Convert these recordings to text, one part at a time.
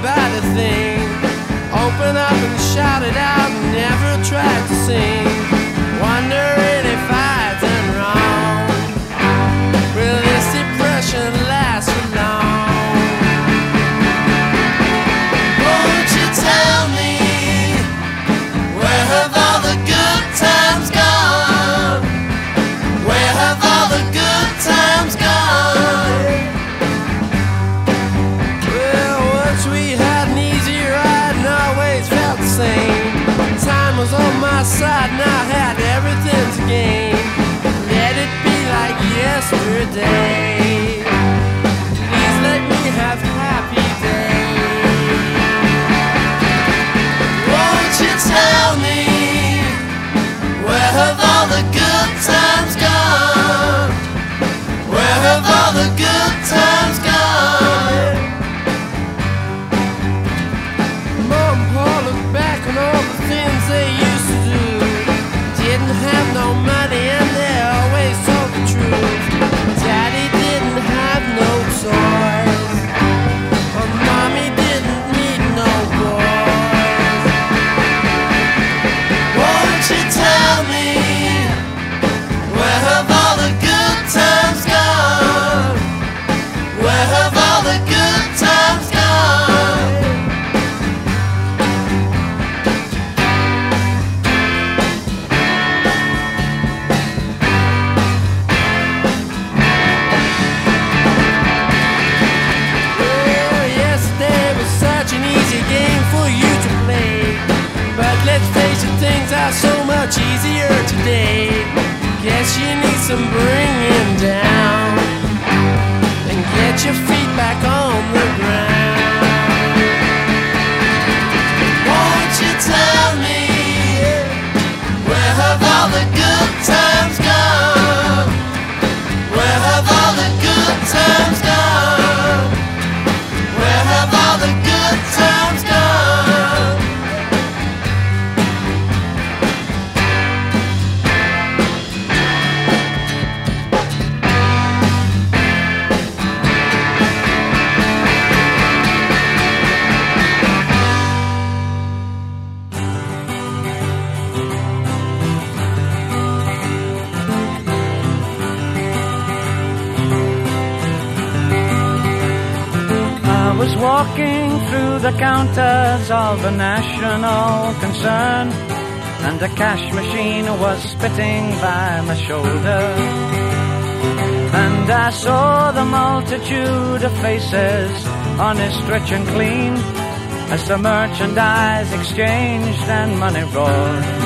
by the thing. Open up and shout it out, never tried to sing. Wondering if I. side and I had everything to gain. Let it be like yesterday. Please let me have happy days. Won't you tell me where have all the good times gone? Where have all the good times gone? Guess you need some bringing down and get your feet back on the ground. Counters of a national concern, and a cash machine was spitting by my shoulder. And I saw the multitude of faces, honest, rich, and clean, as the merchandise exchanged and money rolled.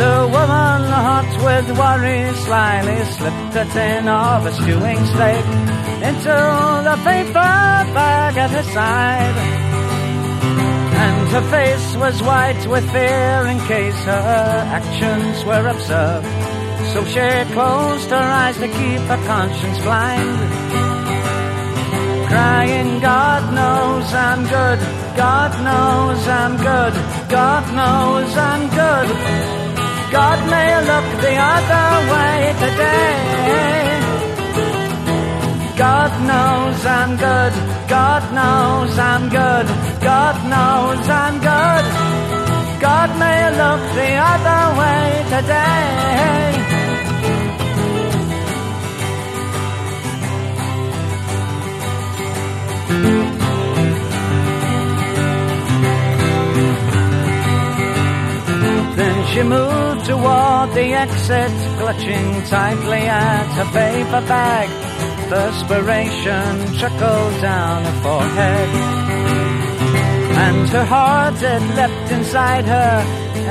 A woman hot with worry slyly slipped a tin of a stewing steak into the paper bag at her side. And her face was white with fear in case her actions were observed. So she closed her eyes to keep her conscience blind. Crying, God knows I'm good, God knows I'm good, God knows I'm good. God may look the other way today. God knows I'm good. God knows I'm good. God knows I'm good. God may look the other way today. She moved toward the exit, clutching tightly at her paper bag. Perspiration trickled down her forehead. And her heart had leapt inside her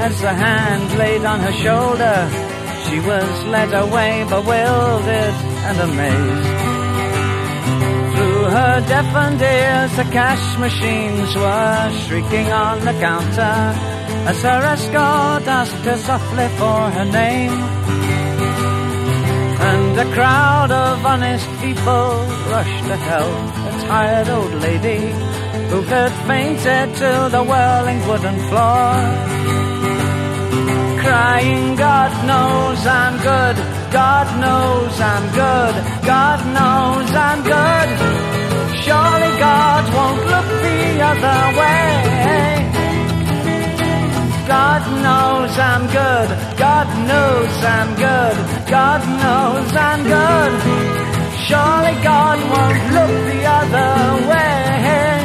as a hand laid on her shoulder. She was led away, bewildered and amazed. Through her deafened ears, the cash machines were shrieking on the counter as her escort asked her softly for her name. And a crowd of honest people rushed to help a tired old lady who had fainted to the whirling wooden floor. Crying, God knows I'm good, God knows I'm good, God knows I'm good. Surely God won't look the other way. God knows I'm good. God knows I'm good. God knows I'm good. Surely God won't look the other way.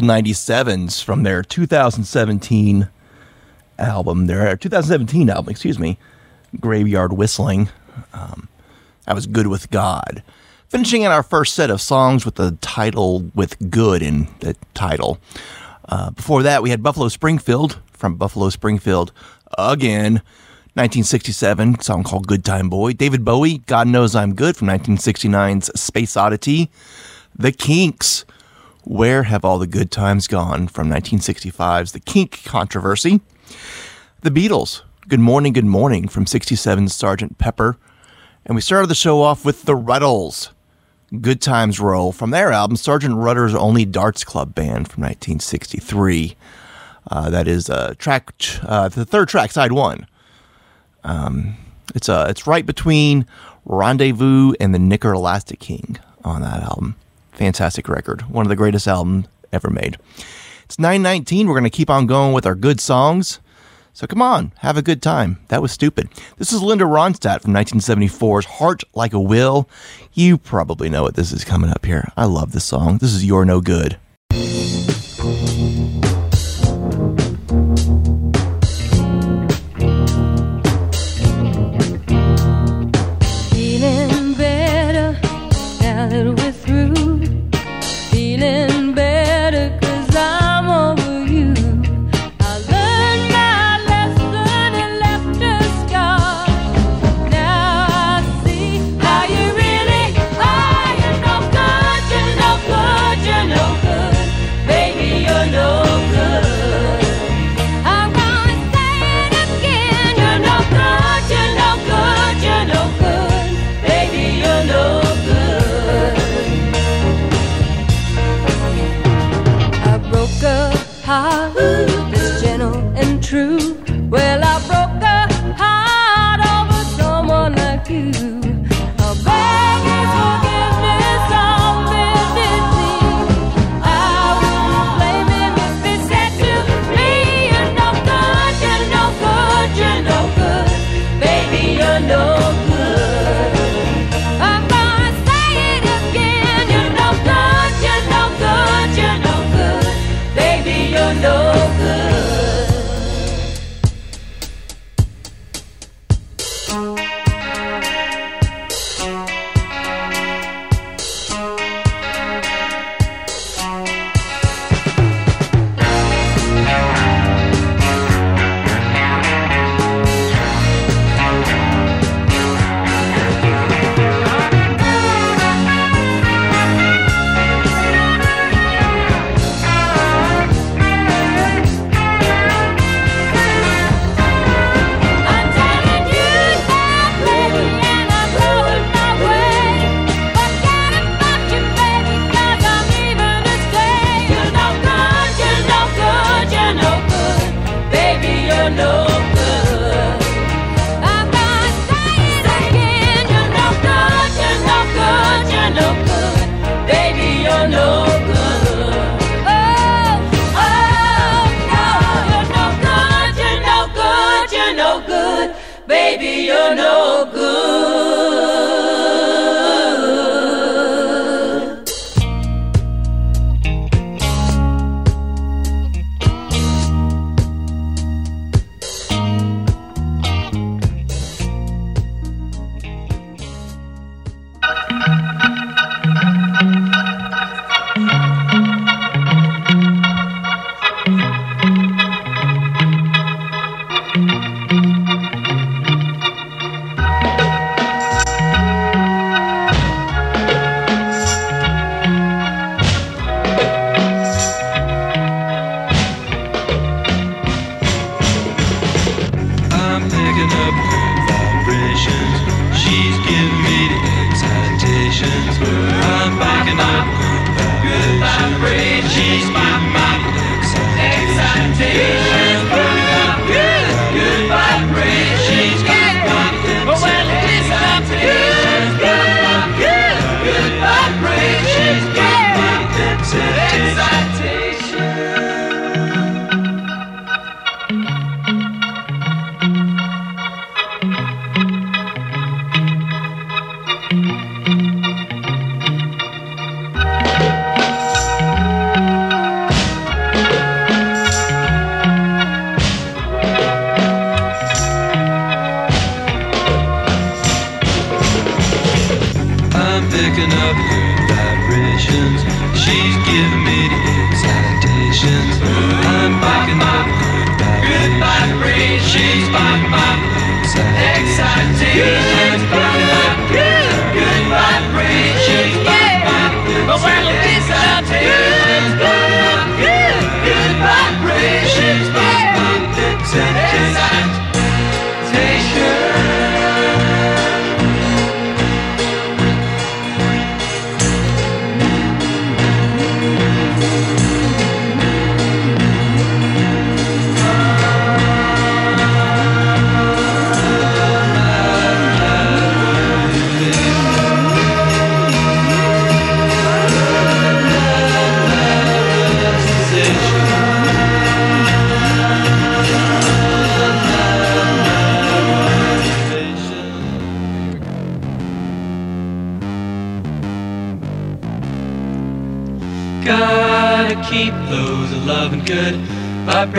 Old 97s from their 2017 album, their 2017 album, excuse me, Graveyard Whistling. Um, that was Good with God. Finishing in our first set of songs with the title with good in the title. Uh, before that, we had Buffalo Springfield from Buffalo Springfield again. 1967 song called Good Time Boy. David Bowie, God Knows I'm Good from 1969's Space Oddity. The Kinks, Where Have All the Good Times Gone from 1965's The Kink Controversy. The Beatles, Good Morning, Good Morning from 67's Sergeant Pepper. And we started the show off with The Rutles, Good Times Roll from their album Sergeant Rutter's Only Darts Club Band from 1963. Uh, that is uh, track, uh, the third track, side one. Um, it's uh, it's right between Rendezvous and the Knicker Elastic King on that album. Fantastic record, one of the greatest albums ever made. It's 919. We're going to keep on going with our good songs. So come on, have a good time. That was stupid. This is Linda Ronstadt from 1974's Heart Like a Wheel. You probably know what this is coming up here. I love this song. This is You're No Good.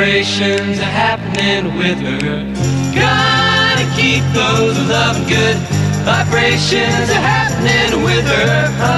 Vibrations are happening with her. Gotta keep those loving good vibrations are happening with her.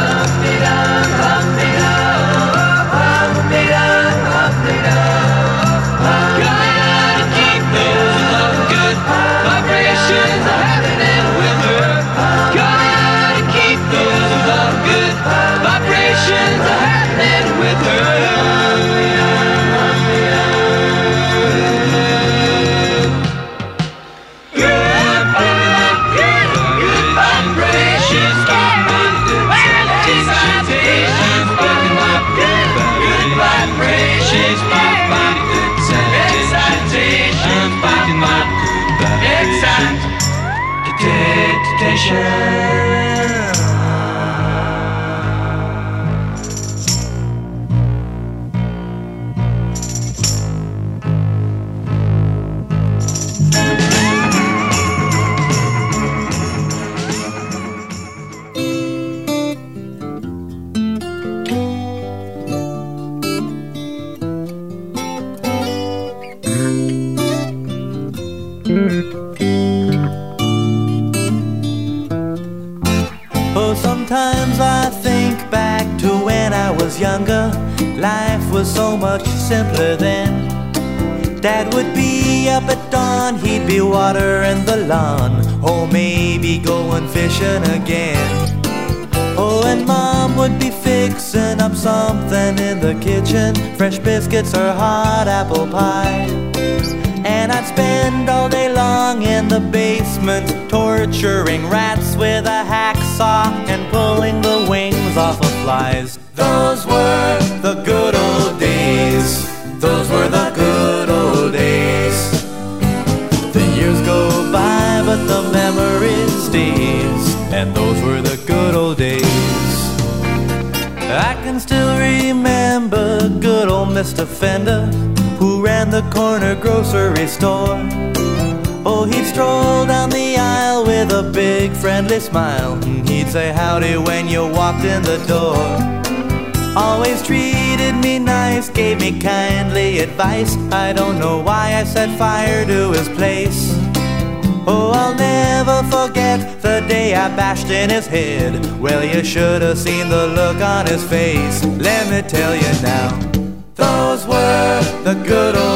Biscuits or hot apple pie. And I'd spend all day long in the basement torturing rats with a hacksaw and pulling the wings off of flies. Good old Mr. Fender who ran the corner grocery store. Oh, he'd stroll down the aisle with a big friendly smile. And he'd say howdy when you walked in the door. Always treated me nice, gave me kindly advice. I don't know why I set fire to his place. Oh, I'll never forget the day I bashed in his head. Well, you should have seen the look on his face. Let me tell you now. Were the good old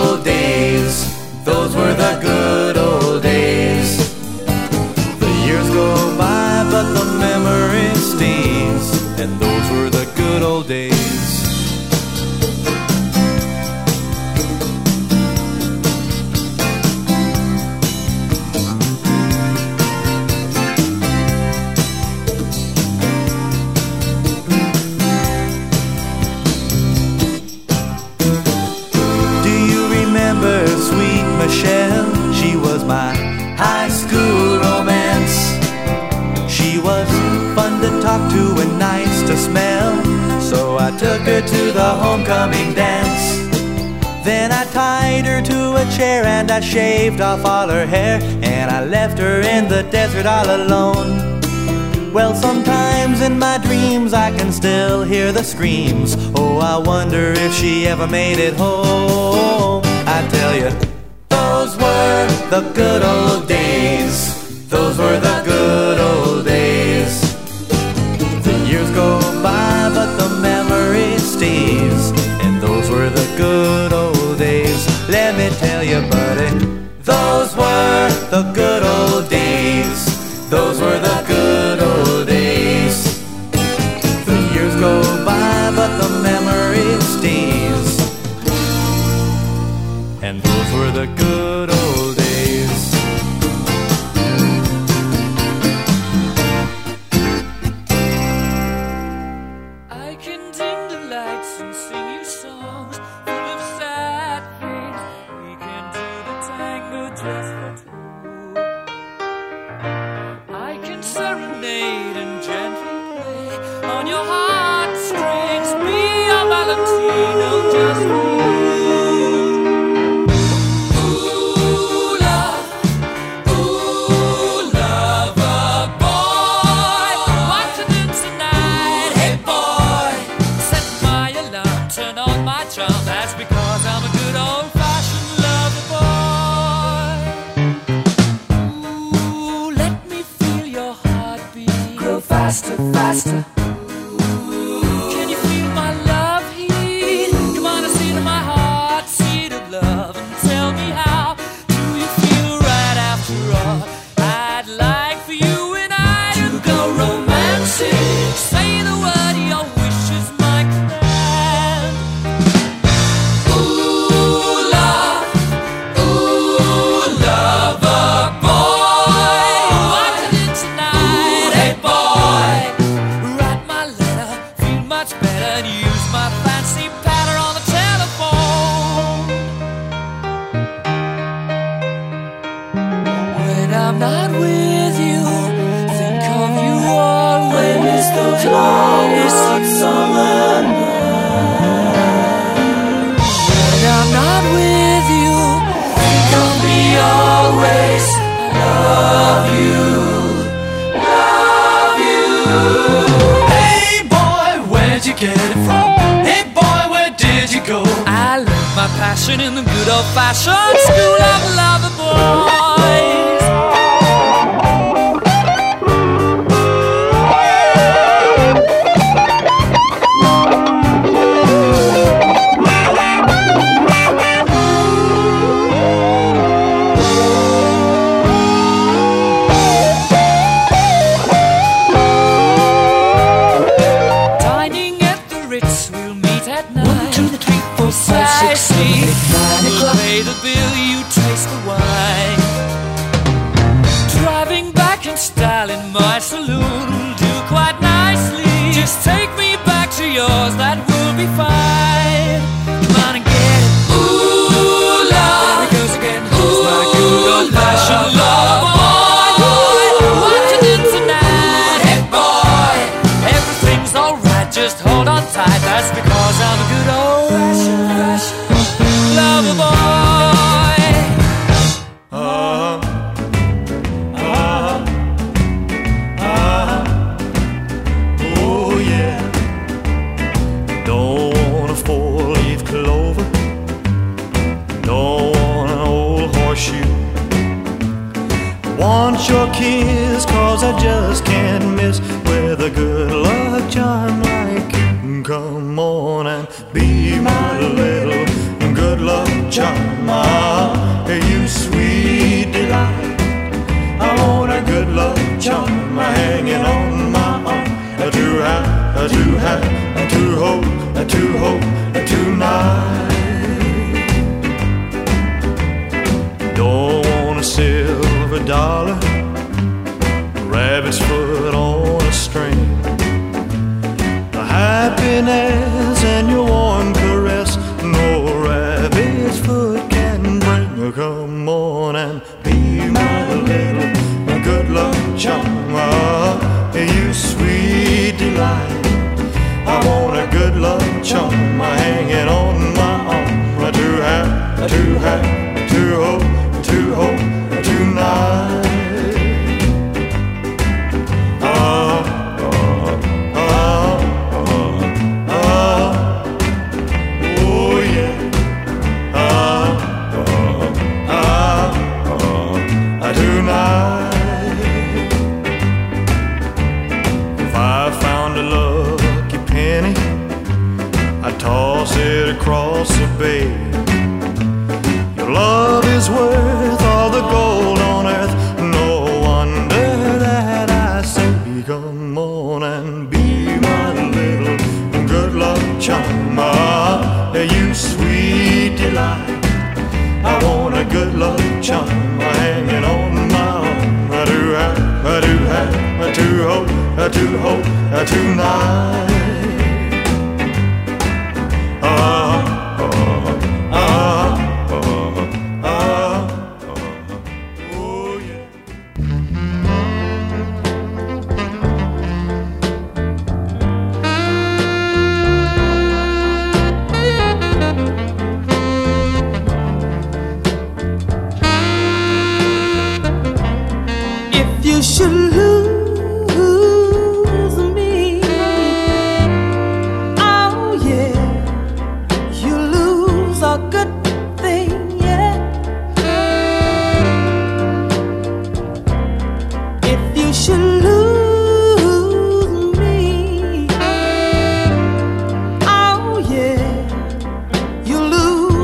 I shaved off all her hair. And I left her in the desert all alone. Well, sometimes in my dreams I can still hear the screams. Oh, I wonder if she ever made it home. I tell you, those were the good old days.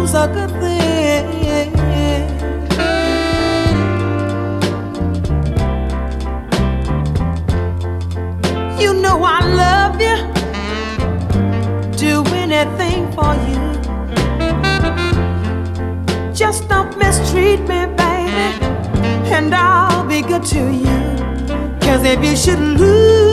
knows a good thing. You know I love you. Do anything for you. Just don't mistreat me, baby, and I'll be good to you. Cause if you should lose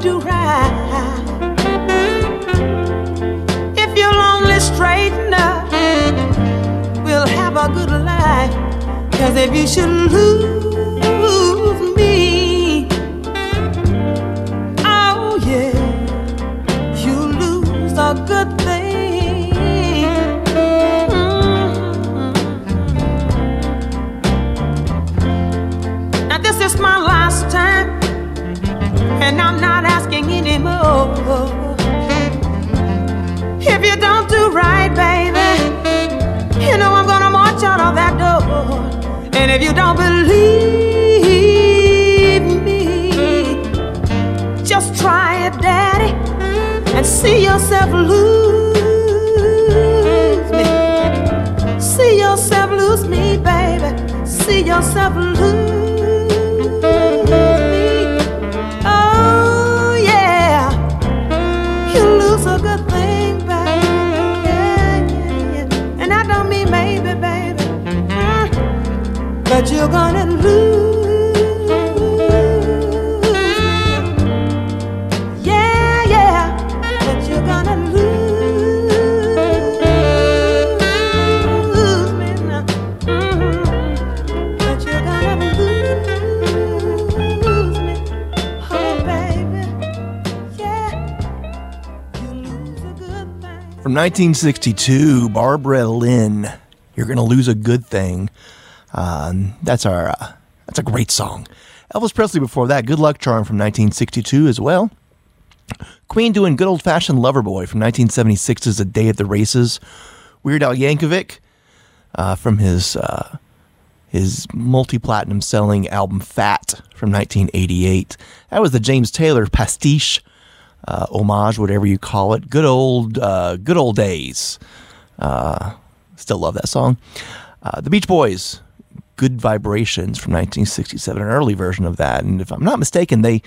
do right. If you'll only straighten up, we'll have a good life. Cause if you should lose if you don't believe me, just try it, Daddy, and see yourself lose me. See yourself lose me, baby. See yourself lose you're gonna lose. Yeah, yeah. But you're gonna lose me now. Mm-hmm. But you're gonna lose me. Oh, baby. Yeah. You lose a good thing. From 1962, Barbara Lynn. You're gonna lose a good thing. Um, that's our. Uh, that's a great song. Elvis Presley before that. Good Luck Charm from 1962 as well. Queen doing good old fashioned Lover Boy from 1976 is A Day at the Races. Weird Al Yankovic uh, from his uh, his multi platinum selling album Fat from 1988. That was the James Taylor pastiche, uh, homage, whatever you call it. Good old uh, good old days. Uh, still love that song. Uh, the Beach Boys, Good Vibrations from 1967, an early version of that. And if I'm not mistaken, they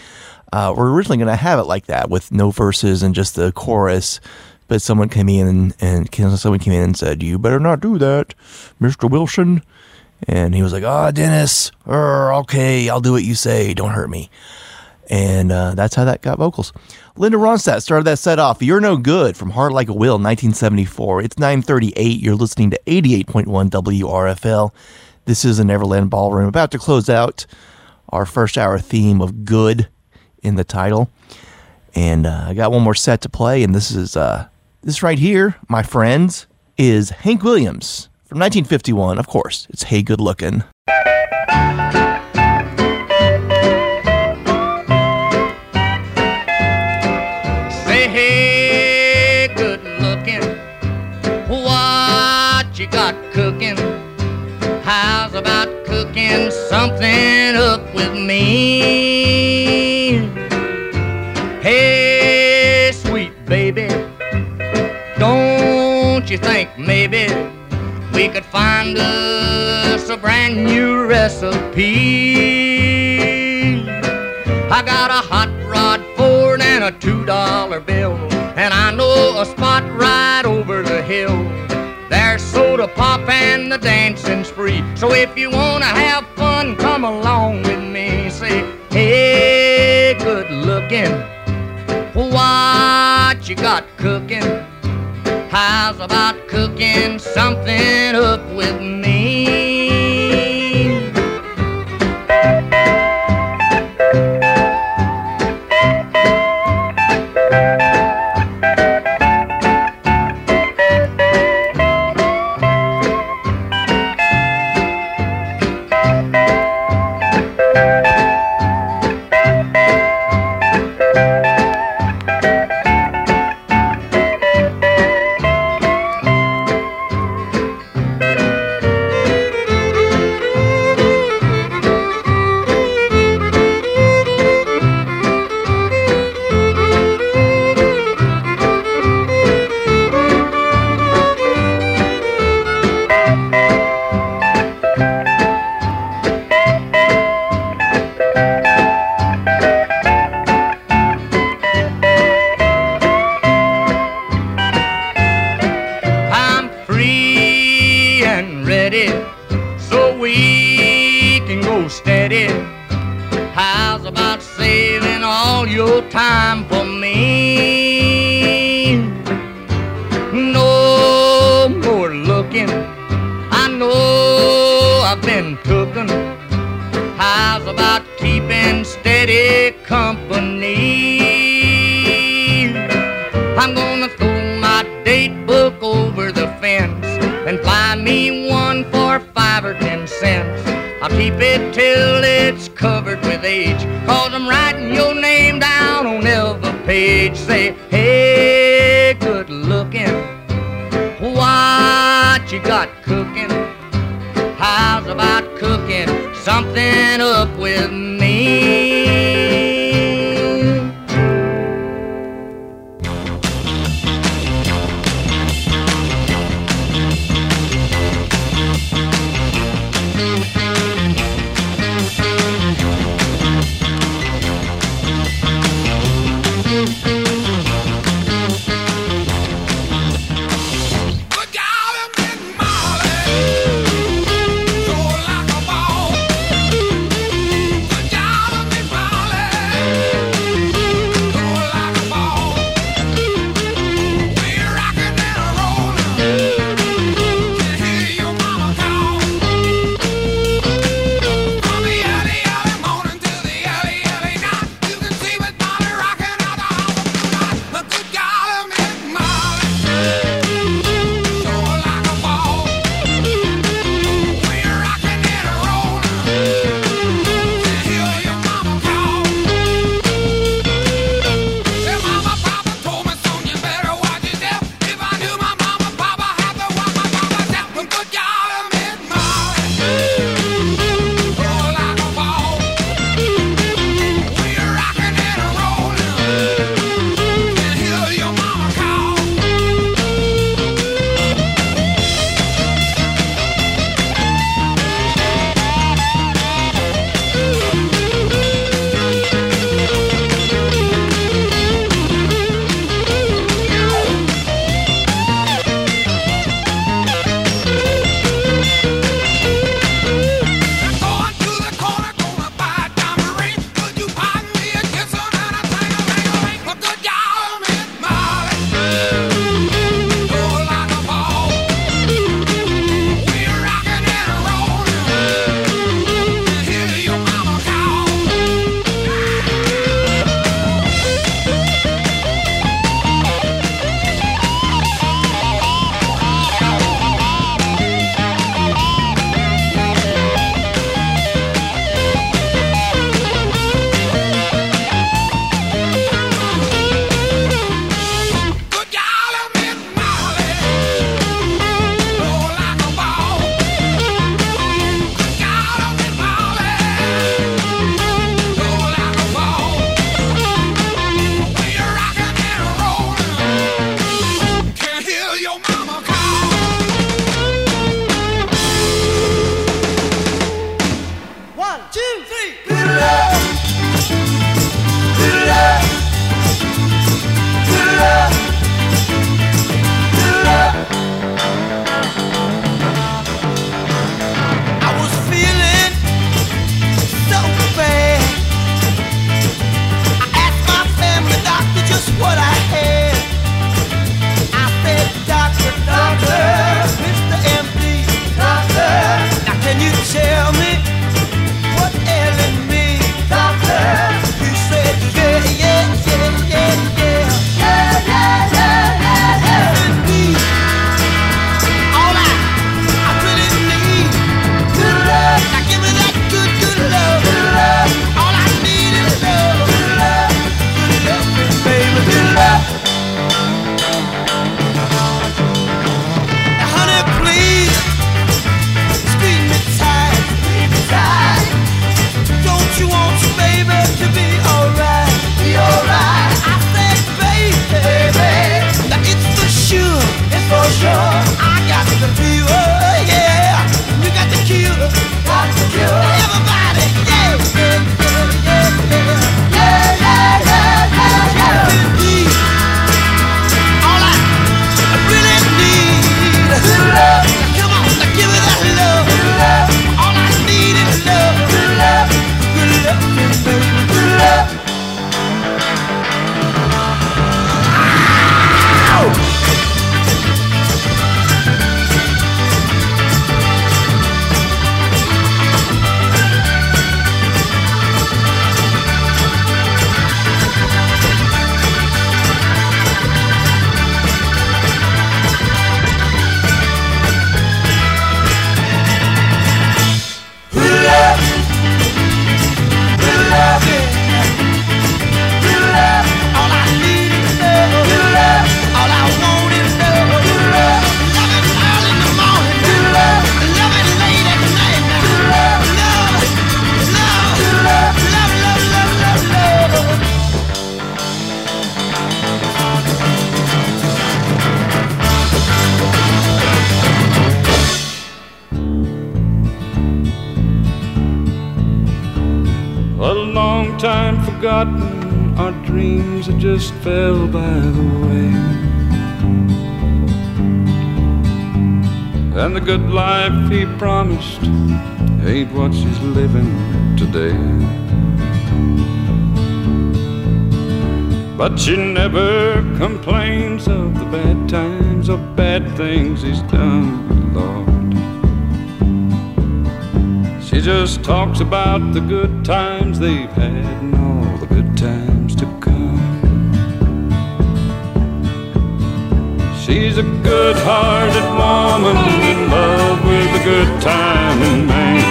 uh, were originally going to have it like that with no verses and just the chorus. But someone came in and, and someone came in and said, "You better not do that, Mr. Wilson." And he was like, "Ah, Dennis, er, okay, I'll do what you say. Don't hurt me." And uh, that's how that got vocals. Linda Ronstadt started that set off. You're No Good from Heart Like a Wheel, 1974. It's 938. You're listening to 88.1 WRFL. This is a Neverland Ballroom. About to close out our first hour theme of good in the title. And uh, I got one more set to play, and this is uh, this right here, my friends, is Hank Williams from 1951. Of course, it's Hey Good Lookin'. Say, hey, something up with me? Hey, sweet baby, don't you think maybe we could find us a brand new recipe? I got a hot rod Ford and a two dollar bill, and I know a spot right over the hill. There's soda pop and the dancing spree. So if you wanna have fun, come along with me. Say, hey, good looking, what you got cooking? How's about cooking something up with me? Steady. How's about saving all your time for me? No more looking. I know I've been cooking. How's about keeping steady company? I'm gonna throw my date book over the fence and buy me one for five or ten cents. I'll keep it till it's covered with age. Cause I'm writing your name down on every page. Say, hey, good looking. What you got cooking? How's about cooking something up with me? Forgotten, our dreams had just fell by the way. And the good life he promised ain't what she's living today. But she never complains of the bad times or bad things he's done, Lord. She just talks about the good times they've had the good times to come. She's a good hearted woman in love with a good timing man.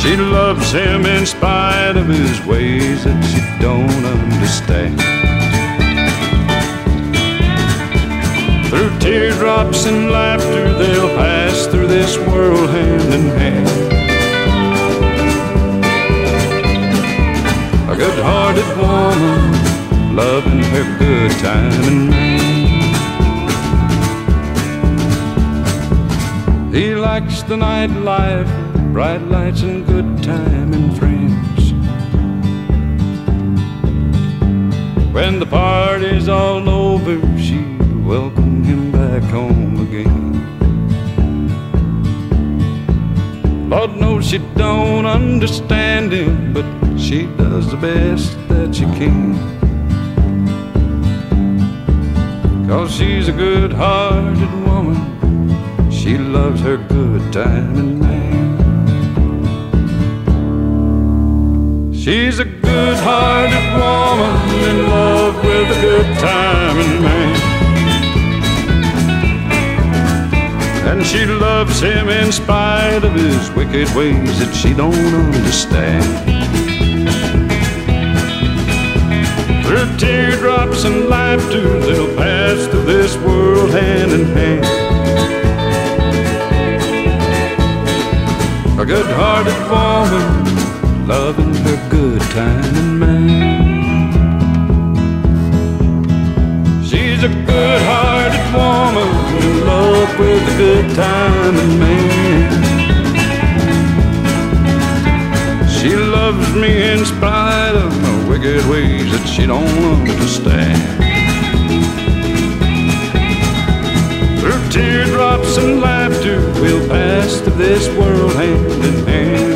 She loves him in spite of his ways that she don't understand. Through teardrops and laughter, they'll pass through this world hand in hand. Hearted woman, loving her good timing man. He likes the nightlife, bright lights and good time and friends. When the party's all over, she welcome him back home again. Lord knows she don't understand him, but she does the best that she can. Cause she's a good hearted woman, she loves her good time timing man. She's a good hearted woman in love with a good time timing man. And she loves him in spite of his wicked ways that she don't understand. Through teardrops and laughter, they'll pass through this world hand in hand. A good hearted woman, loving her good timing man. She's a good hearted woman in love with a good timing man. She loves me in spite of wicked ways that she don't understand. Through teardrops and laughter, we'll pass through this world hand in hand,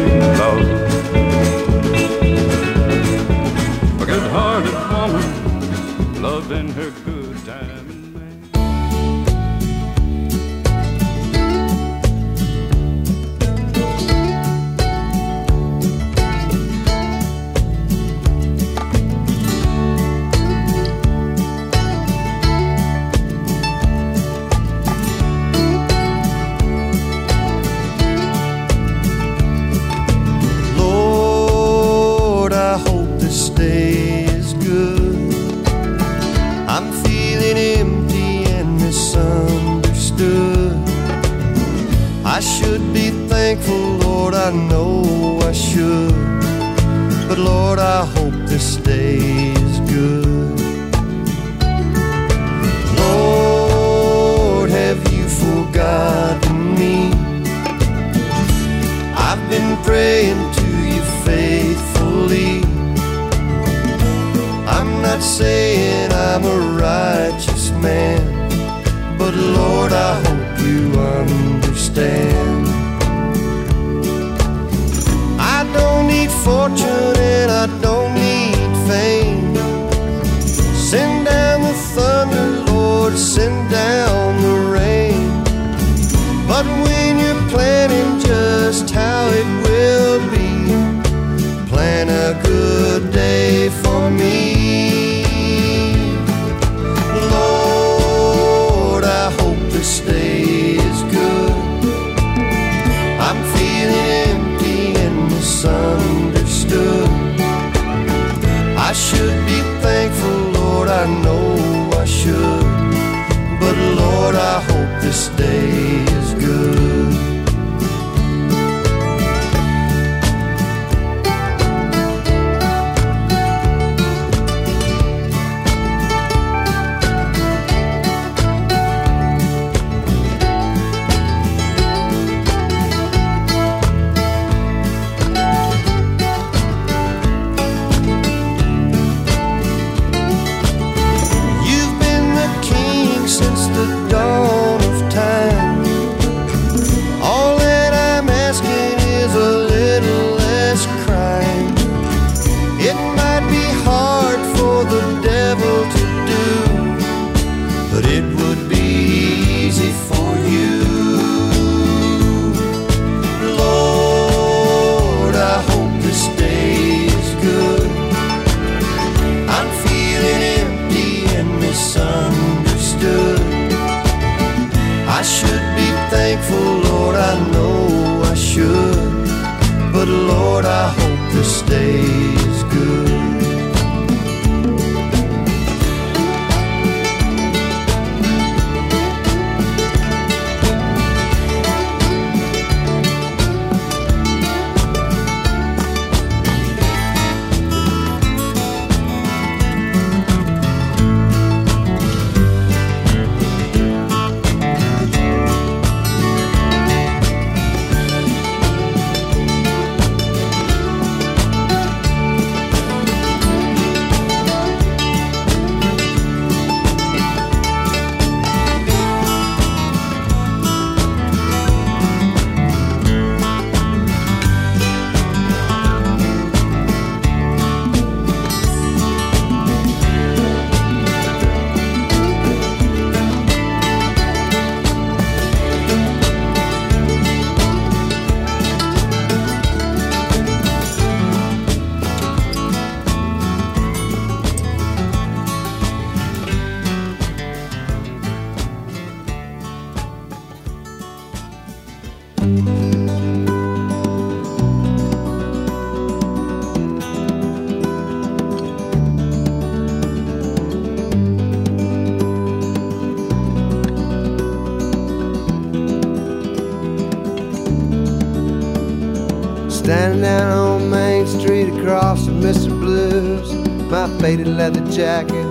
jacket,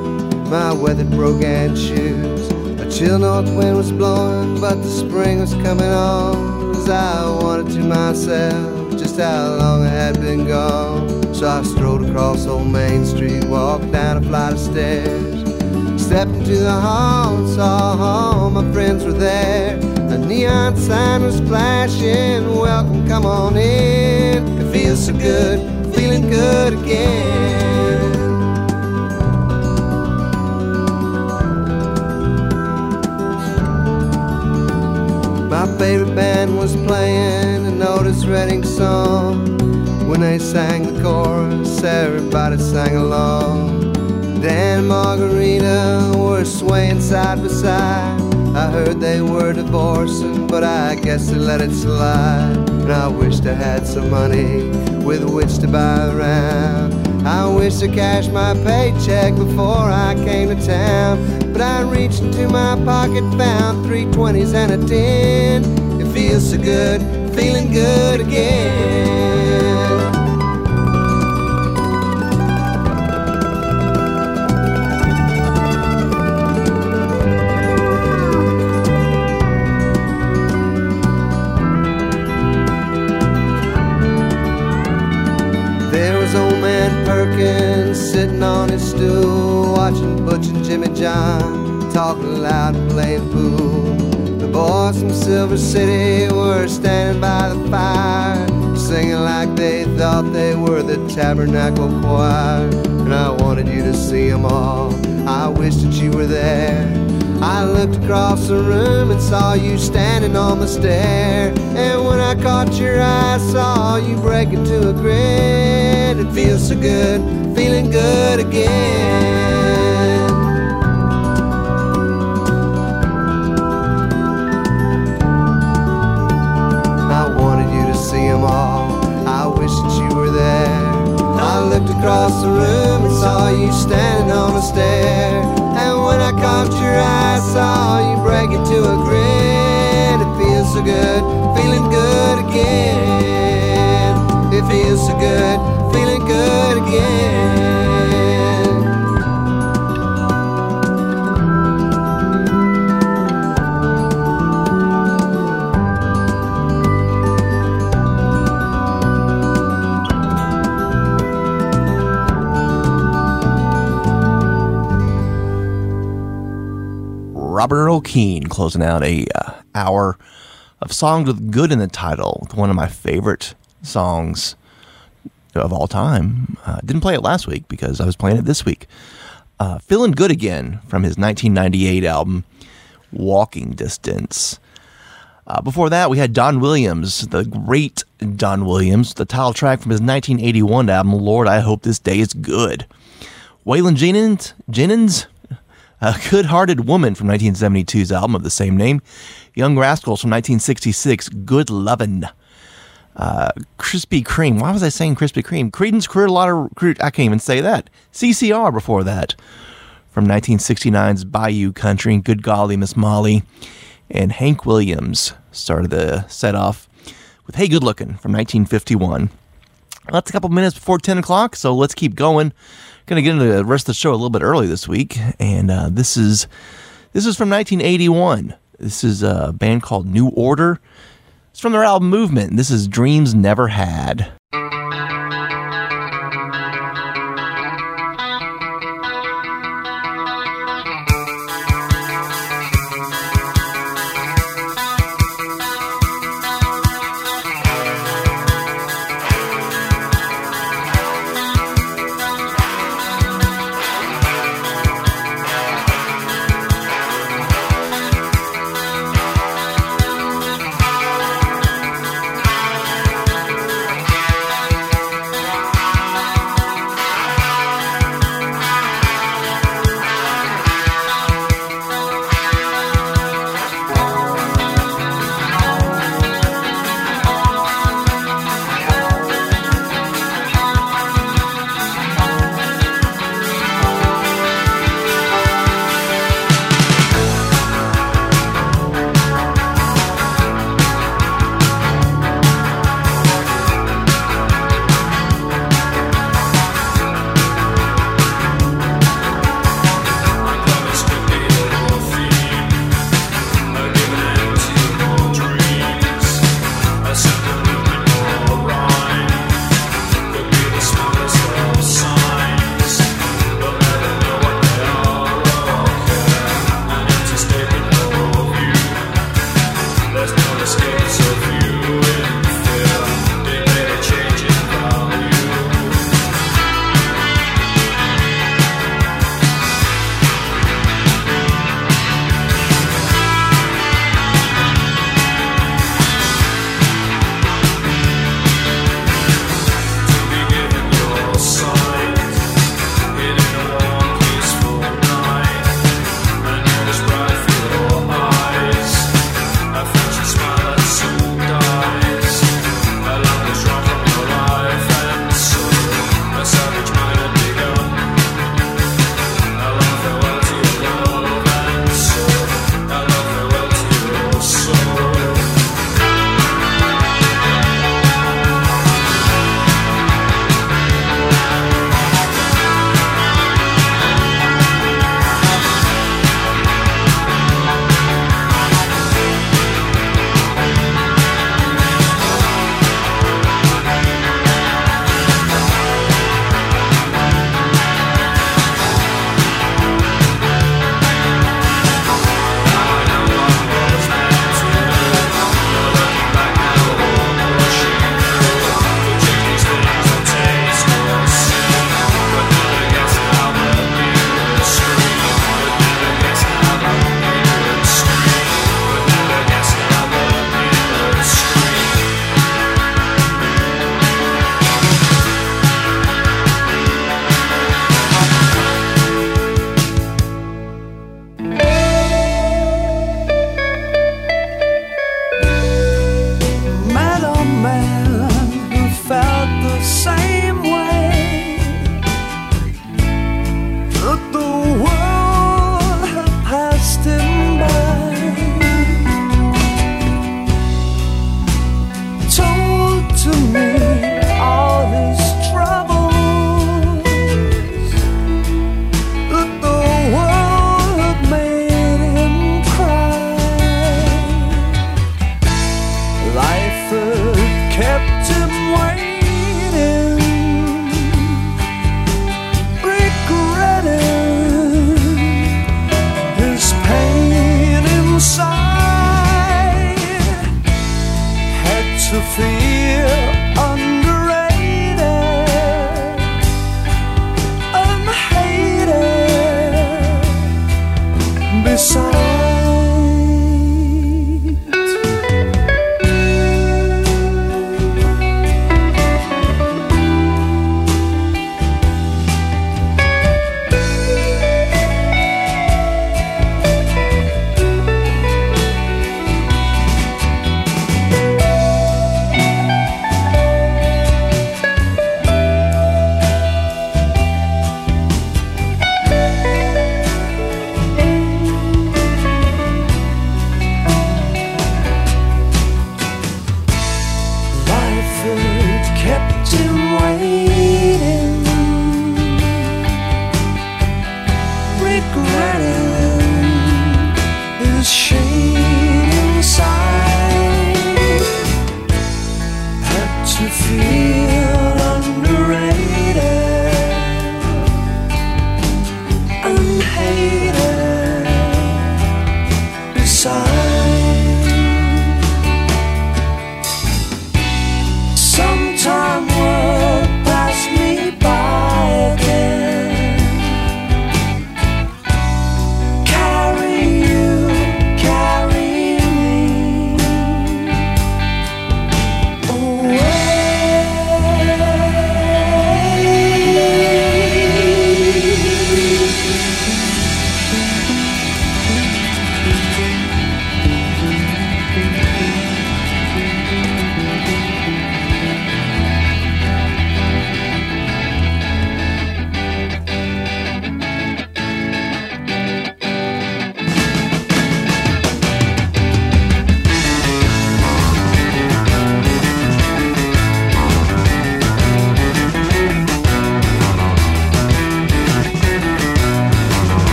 my weathered brogan shoes. A chill north wind was blowing, but the spring was coming on. As I wondered to myself just how long I had been gone. So I strolled across old Main Street, walked down a flight of stairs. Stepped into the hall and saw all my friends were there. A neon sign was flashing, welcome, come on in. It feels so good, feeling good again. Favorite band was playing an Otis Redding song. When they sang the chorus, everybody sang along. Dan Margarita were swaying side by side. I heard they were divorcing, but I guess they let it slide. And I wished I had some money with which to buy around. I wish I cashed my paycheck before I came to town. I reached into my pocket, found three twenties and a ten. It feels so good, feeling good again. On stool, watching Butch and Jimmy John talking loud and playing pool. The boys from Silver City were standing by the fire, singing like they thought they were the Tabernacle Choir. And I wanted you to see them all. I wish that you were there. I looked across the room and saw you standing on the stair. And when I caught your eye, I saw you break into a grin. It feels so good, feeling good again. I wanted you to see them all. I wish that you were there. I looked across the room and saw you standing on the stair. And when I caught your eye, I saw you break into a grin. It feels so good, feeling good again. It feels so good, feeling good again. Robert Earl Keen closing out a uh, hour of songs with good in the title. with One of my favorite songs of all time. Uh, didn't play it last week because I was playing it this week. Uh, Feeling Good Again from his 1998 album Walking Distance. Uh, before that, we had Don Williams, the great Don Williams, the title track from his 1981 album, Lord, I Hope This Day Is Good. Waylon Jennings, Jennings, A Good Hearted Woman from 1972's album of the same name. Young Rascals from 1966, Good Lovin'. Uh, Krispy Kreme. Why was I saying Krispy Kreme? Creedence Clearwater. I can't even say that. CCR before that. From 1969's Bayou Country, Good Golly Miss Molly. And Hank Williams started the set off with Hey Good Looking from 1951. That's a couple minutes before 10 o'clock, so let's keep going. Going to get into the rest of the show a little bit early this week, and uh, this is this is from 1981. This is a band called New Order. It's from their album Movement. This is Dreams Never End.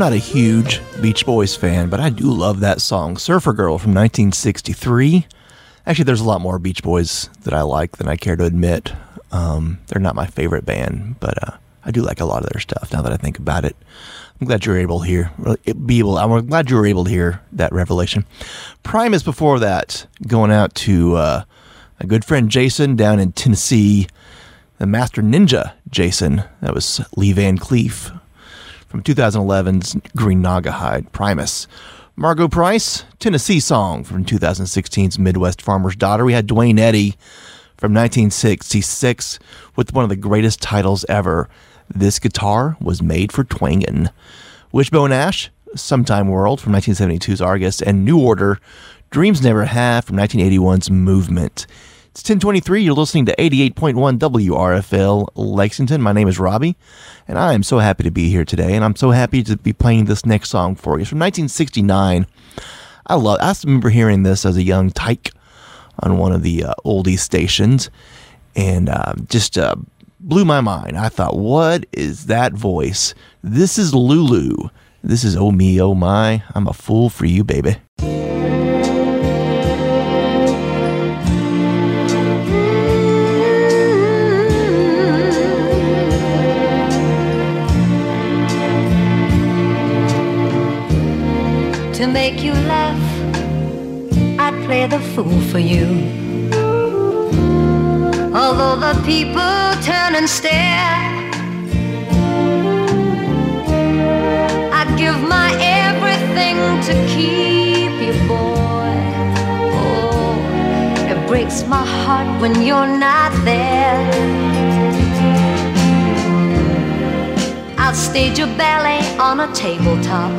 Not a huge Beach Boys fan, but I do love that song, Surfer Girl from 1963. Actually, there's a lot more Beach Boys that I like than I care to admit. Um, they're not my favorite band, but uh, I do like a lot of their stuff now that I think about it. I'm glad you're able to hear, be able. I'm glad you were able to hear that revelation. Primus before that, going out to uh, a good friend Jason down in Tennessee, the Master Ninja Jason. That was Lee Van Cleef from 2011's Green Naugahyde Primus. Margo Price, Tennessee Song from 2016's Midwest Farmer's Daughter. We had Duane Eddy from 1966 with one of the greatest titles ever. This guitar was made for twangin'. Wishbone Ash, Sometime World from 1972's Argus, and New Order, Dreams Never Have from 1981's Movement. It's 1023. You're listening to 88.1 WRFL Lexington. My name is Robbie, and I am so happy to be here today. And I'm so happy to be playing this next song for you. It's from 1969. I love. I remember hearing this as a young tyke on one of the uh, oldies stations, and uh, just uh, blew my mind. I thought, what is that voice? This is Lulu. This is oh me, oh my. I'm a fool for you, baby. To make you laugh, I'd play the fool for you. Although the people turn and stare, I'd give my everything to keep you, boy. Oh, it breaks my heart when you're not there. I'll stage a ballet on a tabletop.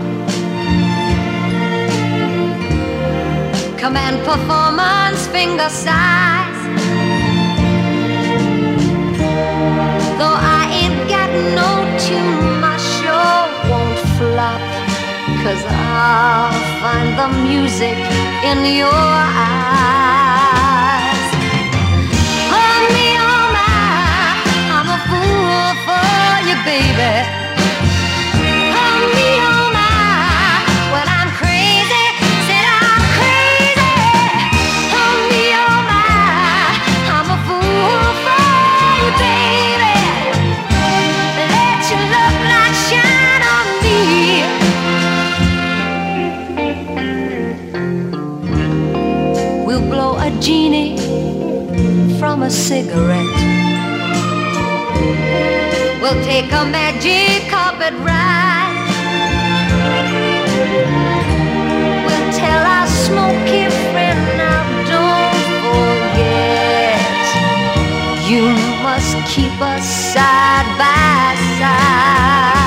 Command performance, finger size. Though I ain't got no tune, my show won't flop. Cause I'll find the music in your eyes. Oh, me, oh, my, I'm a fool for you, baby. A cigarette. We'll take a magic carpet ride. We'll tell our smoky friend now don't forget. You must keep us side by side.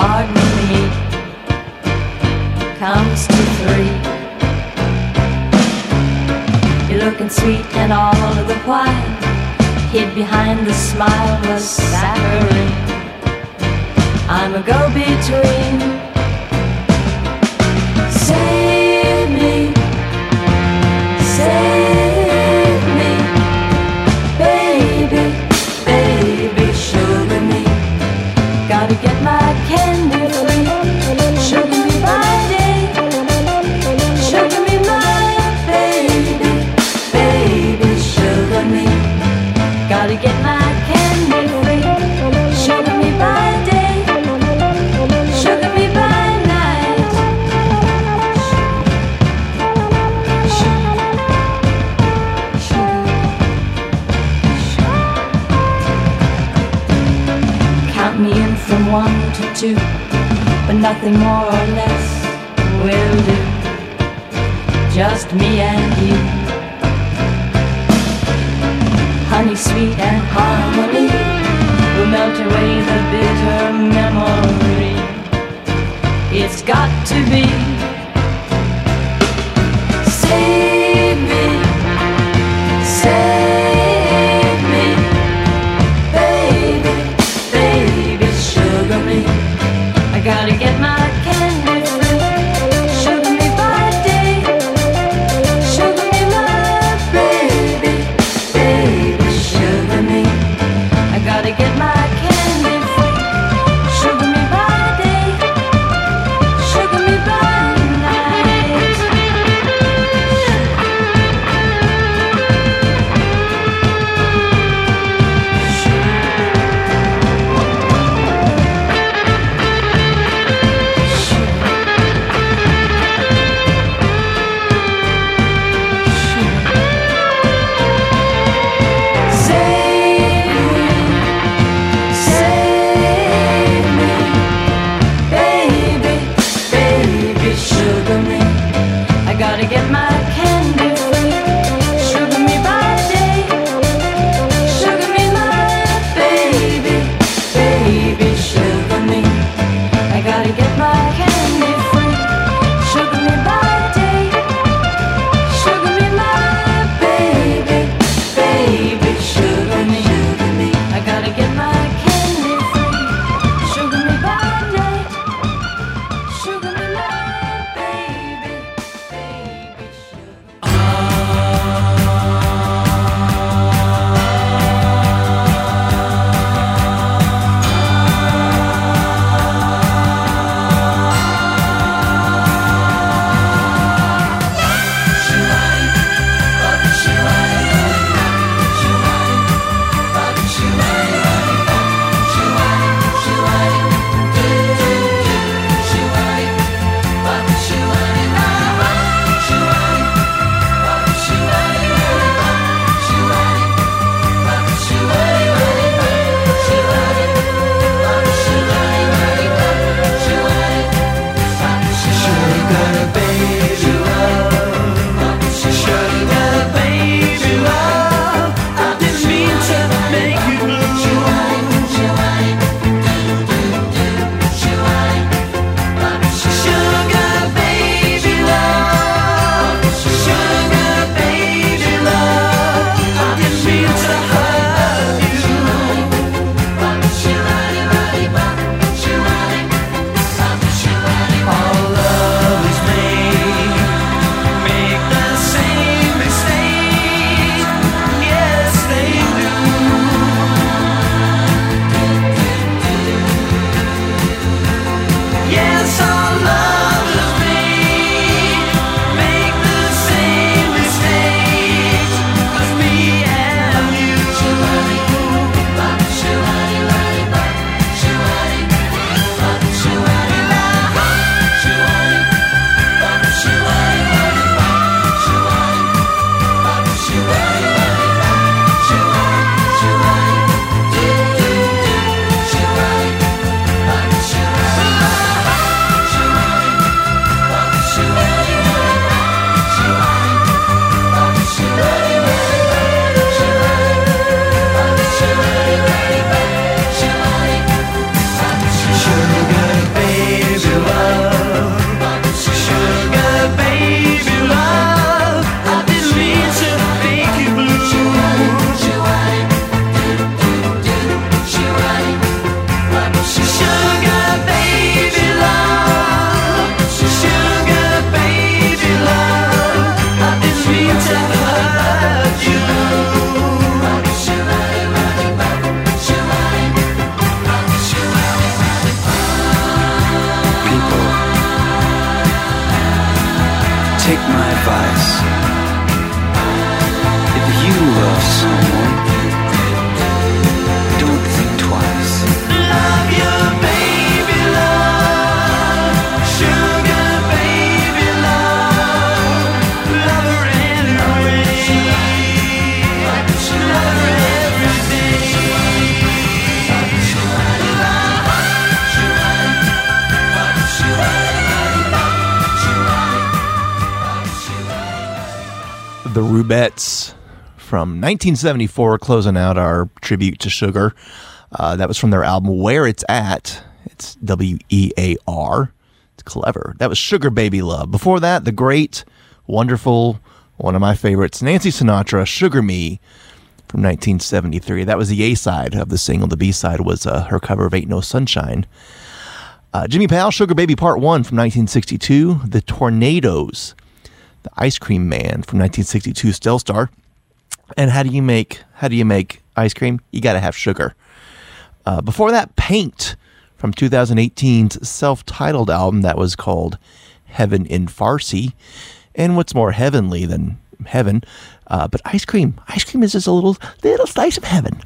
harmony comes to three. You're looking sweet and all of the while, hid behind the smile was saccharine. I'm a go-between. 1974, closing out our tribute to Sugar. Uh, that was from their album Where It's At. It's W E A R. It's clever. That was Sugar Baby Love. Before that, the great, wonderful, one of my favorites, Nancy Sinatra, Sugar Me from 1973. That was the A side of the single. The B side was uh, her cover of Ain't No Sunshine. Uh, Jimmy Powell, Sugar Baby Part 1 from 1962. The Tornados, The Ice Cream Man from 1962, Still Star. And how do you make how do you make ice cream? You got to have sugar. Uh, before that, Paint from 2018's self-titled album that was called Heaven in Farsi. And what's more heavenly than heaven? Uh, but ice cream, ice cream is just a little little slice of heaven.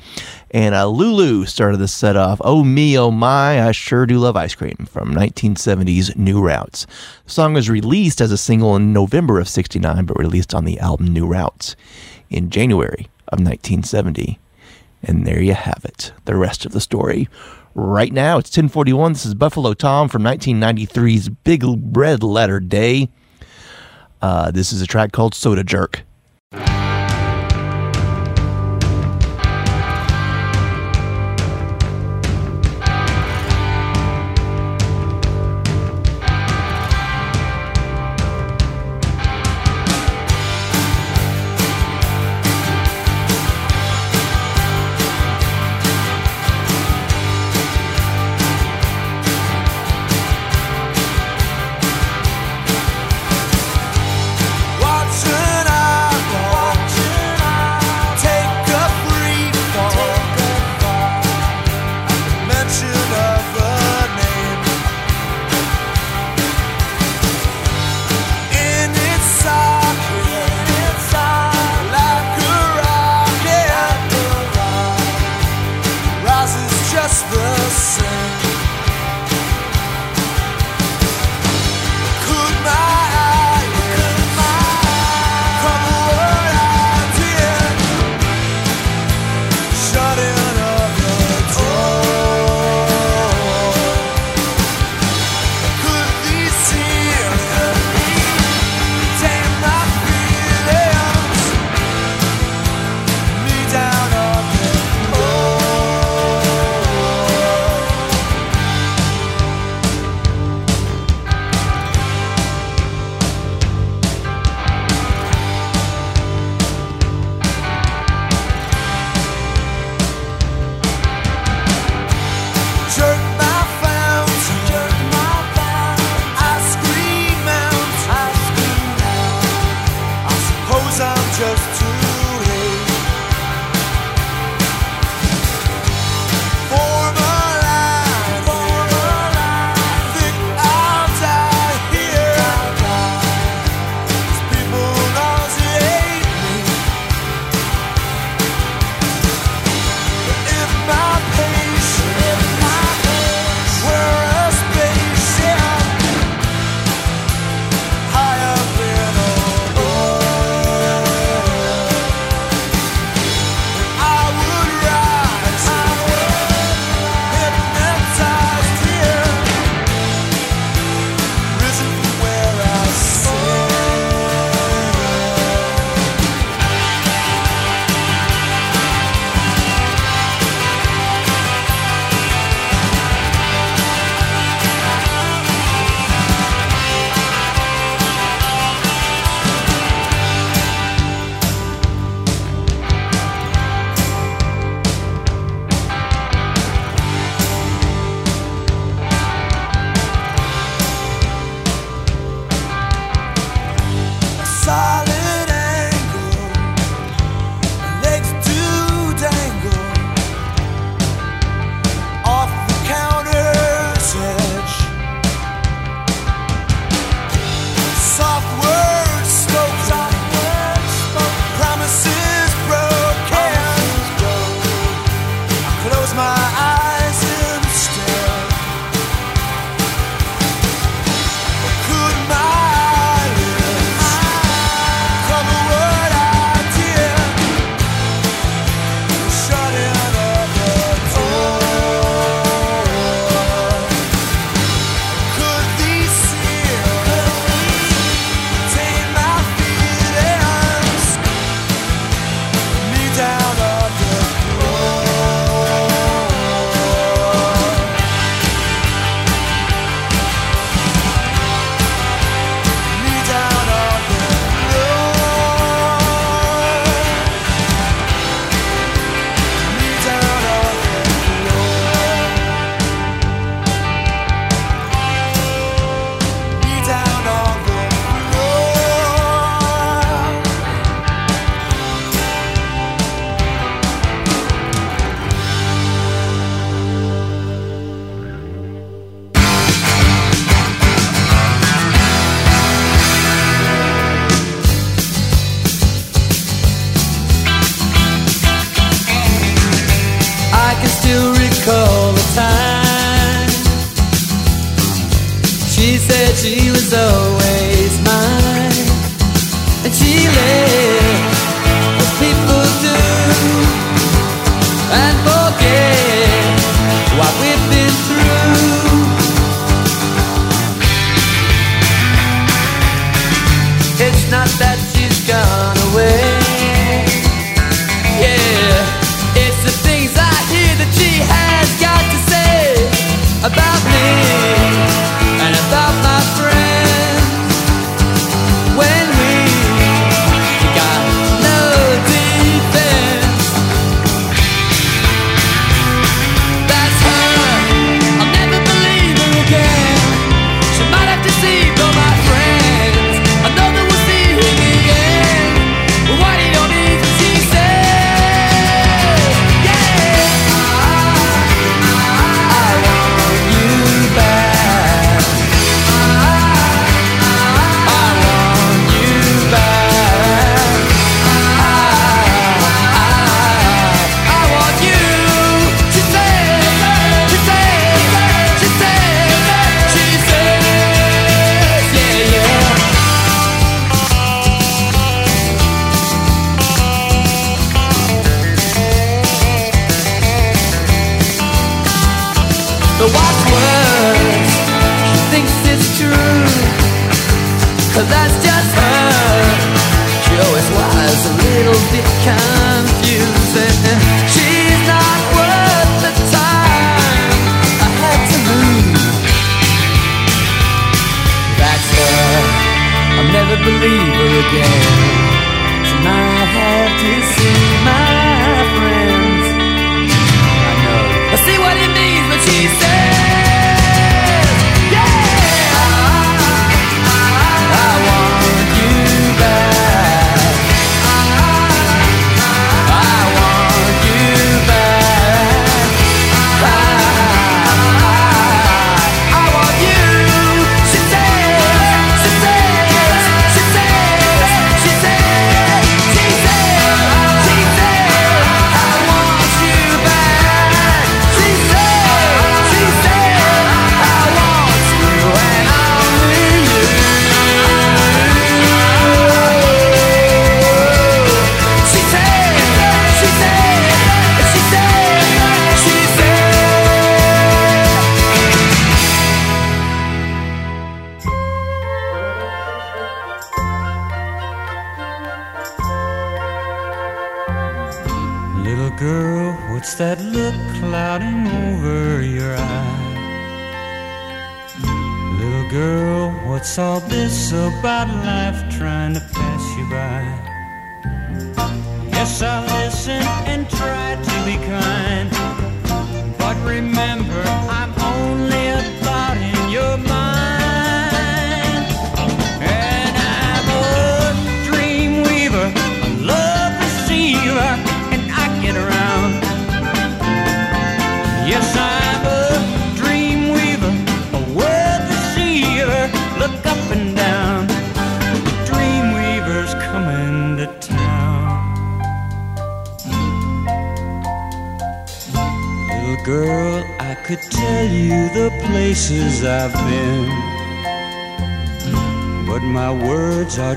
And uh, Lulu started the set off. Oh me, oh my, I sure do love ice cream from 1970's New Routes. The song was released as a single in November of '69, but released on the album New Routes in January of 1970. And there you have it, the rest of the story. Right now, it's 1041. This is Buffalo Tom from 1993's Big Red Letter Day. Uh, this is a track called Soda Jerk.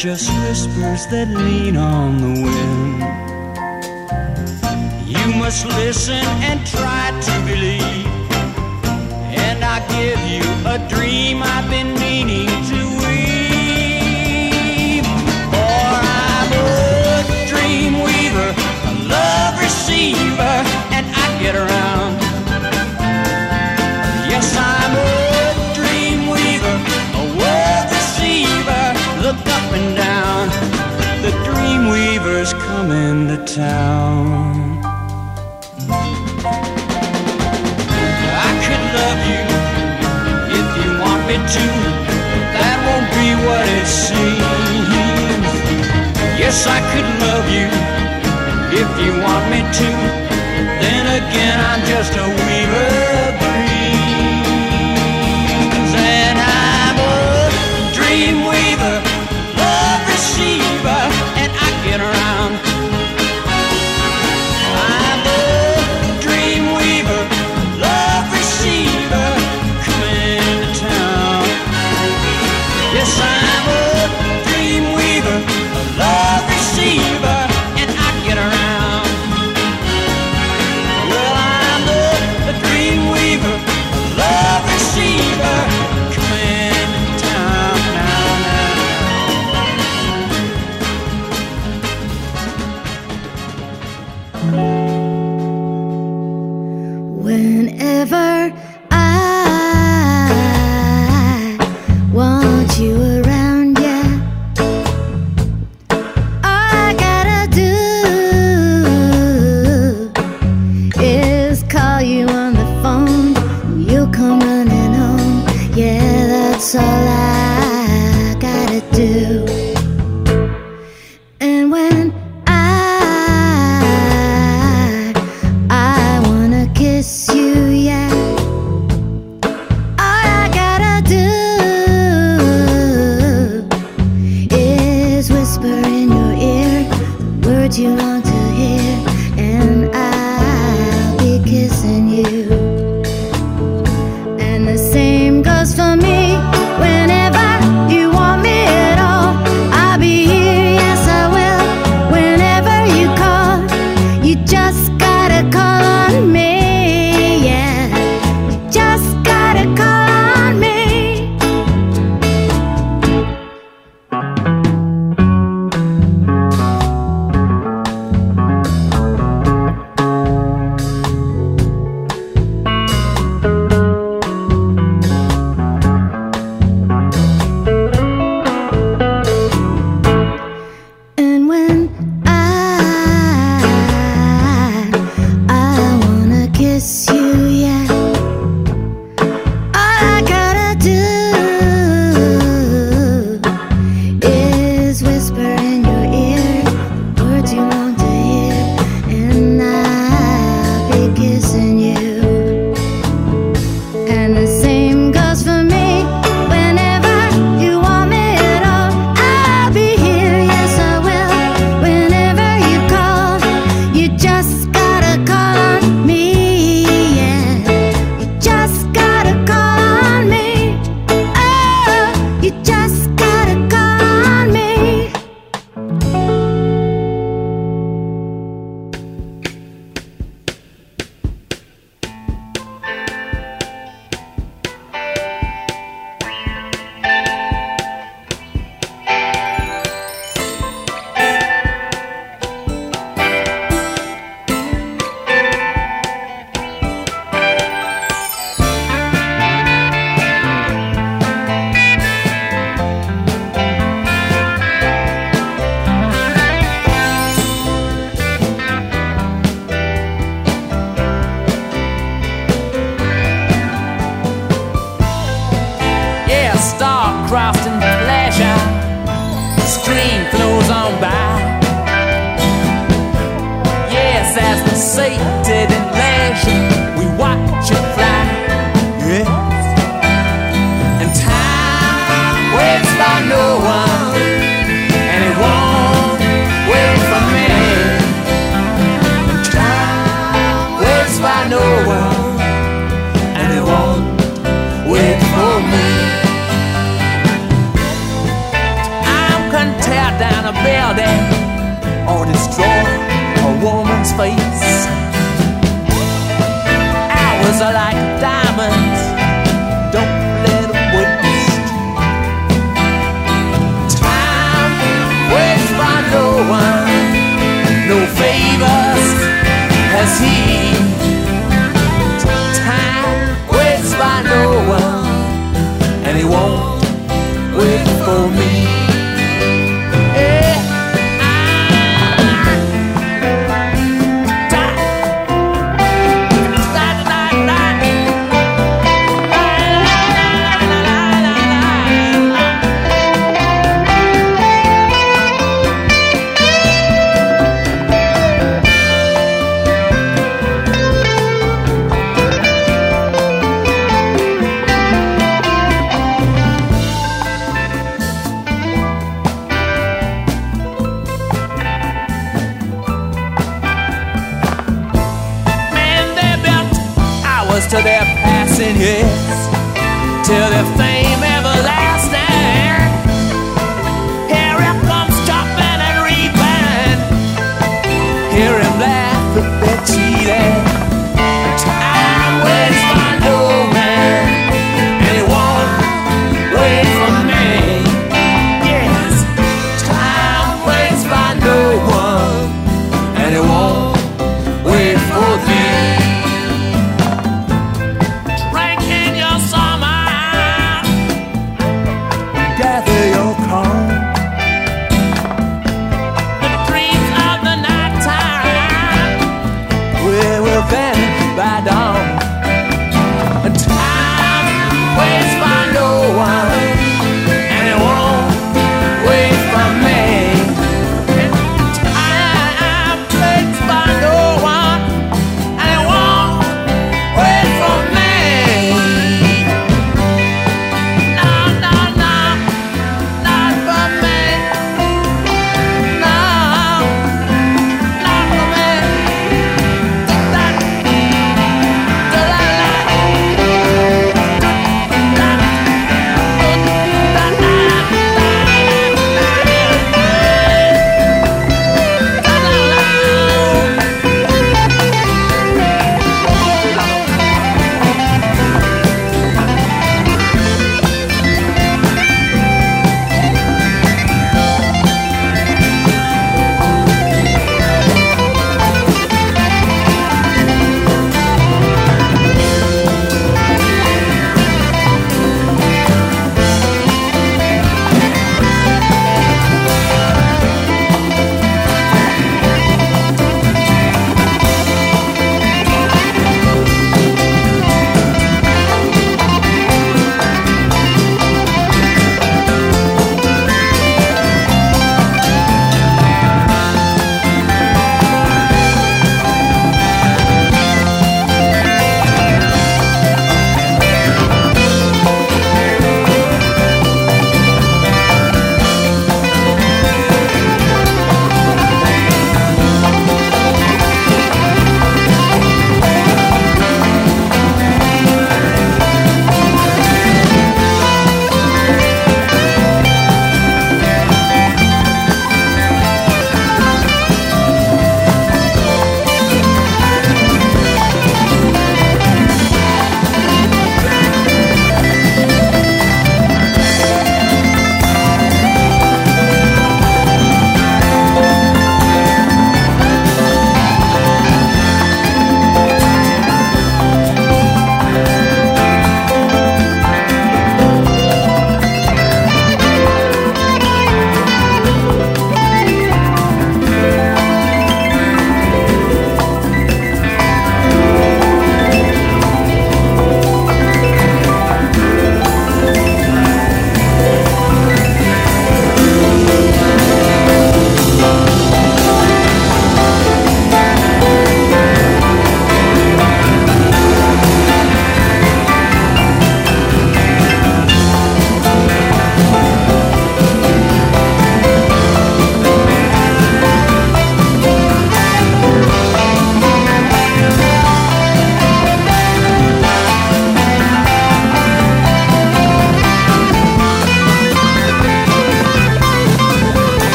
just whispers that leave guess I could love you if you want me to. Then again, I'm just a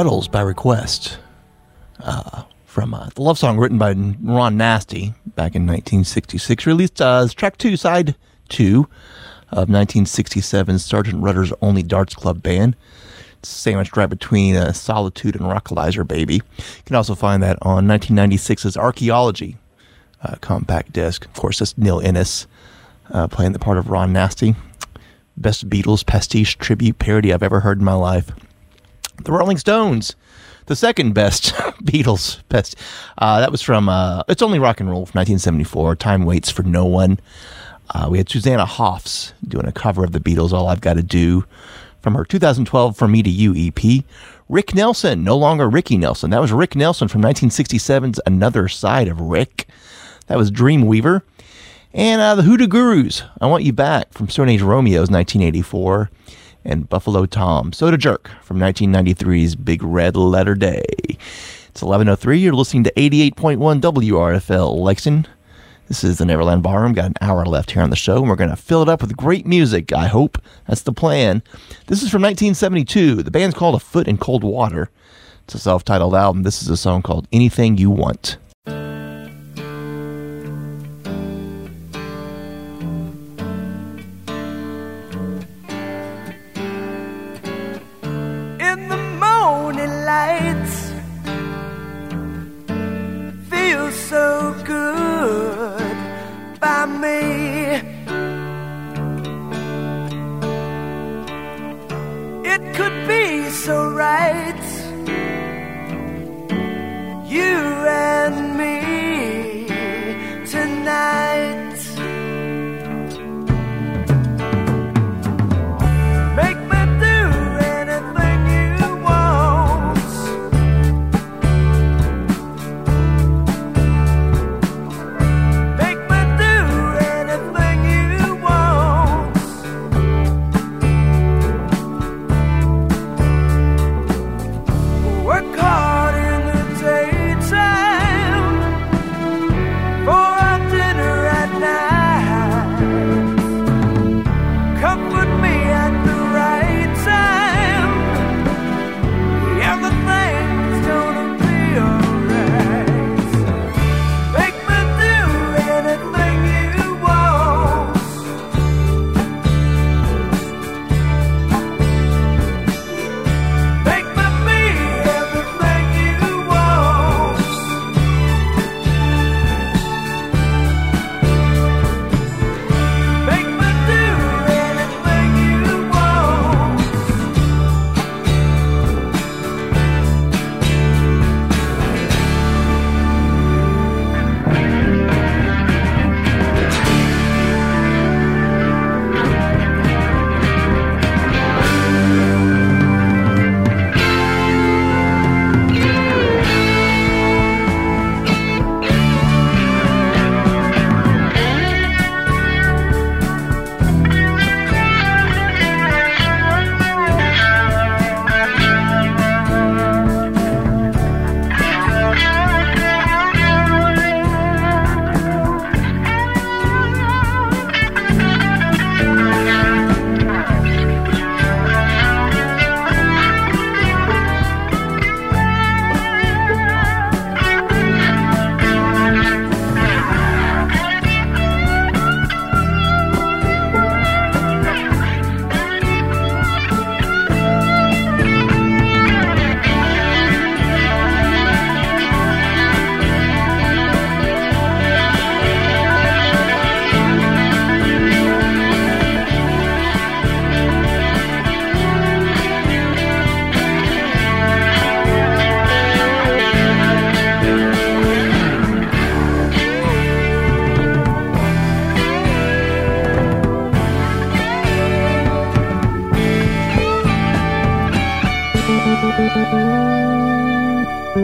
Rutles by request. Uh, from uh, the love song written by Ron Nasty back in 1966, released uh, as track two, side two of 1967's Sergeant Rutter's Only Darts Club Band. It's sandwiched right between uh, Solitude and Rockalizer Baby. You can also find that on 1996's Archaeology uh, compact disc. Of course, that's Neil Innes uh, playing the part of Ron Nasty. Best Beatles pastiche tribute parody I've ever heard in my life. The Rolling Stones, the second best Beatles best. Uh, that was from uh, It's Only Rock and Roll from 1974. Time Waits for No One. Uh, we had Susanna Hoffs doing a cover of the Beatles, All I've Got to Do, from her 2012 From Me to You EP. Rick Nelson, no longer Ricky Nelson. That was Rick Nelson from 1967's Another Side of Rick. That was Dreamweaver. And uh, the Hoodoo Gurus, I Want You Back from Stoneage Romeos 1984. And Buffalo Tom, Soda Jerk from 1993's Big Red Letter Day. It's 11.03. You're listening to 88.1 WRFL Lexington. This is the Neverland Ballroom. Got an hour left here on the show, and we're going to fill it up with great music, I hope. That's the plan. This is from 1972. The band's called A Foot in Cold Water. It's a self titled album. This is a song called Anything You Want. So right, you and me tonight.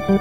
In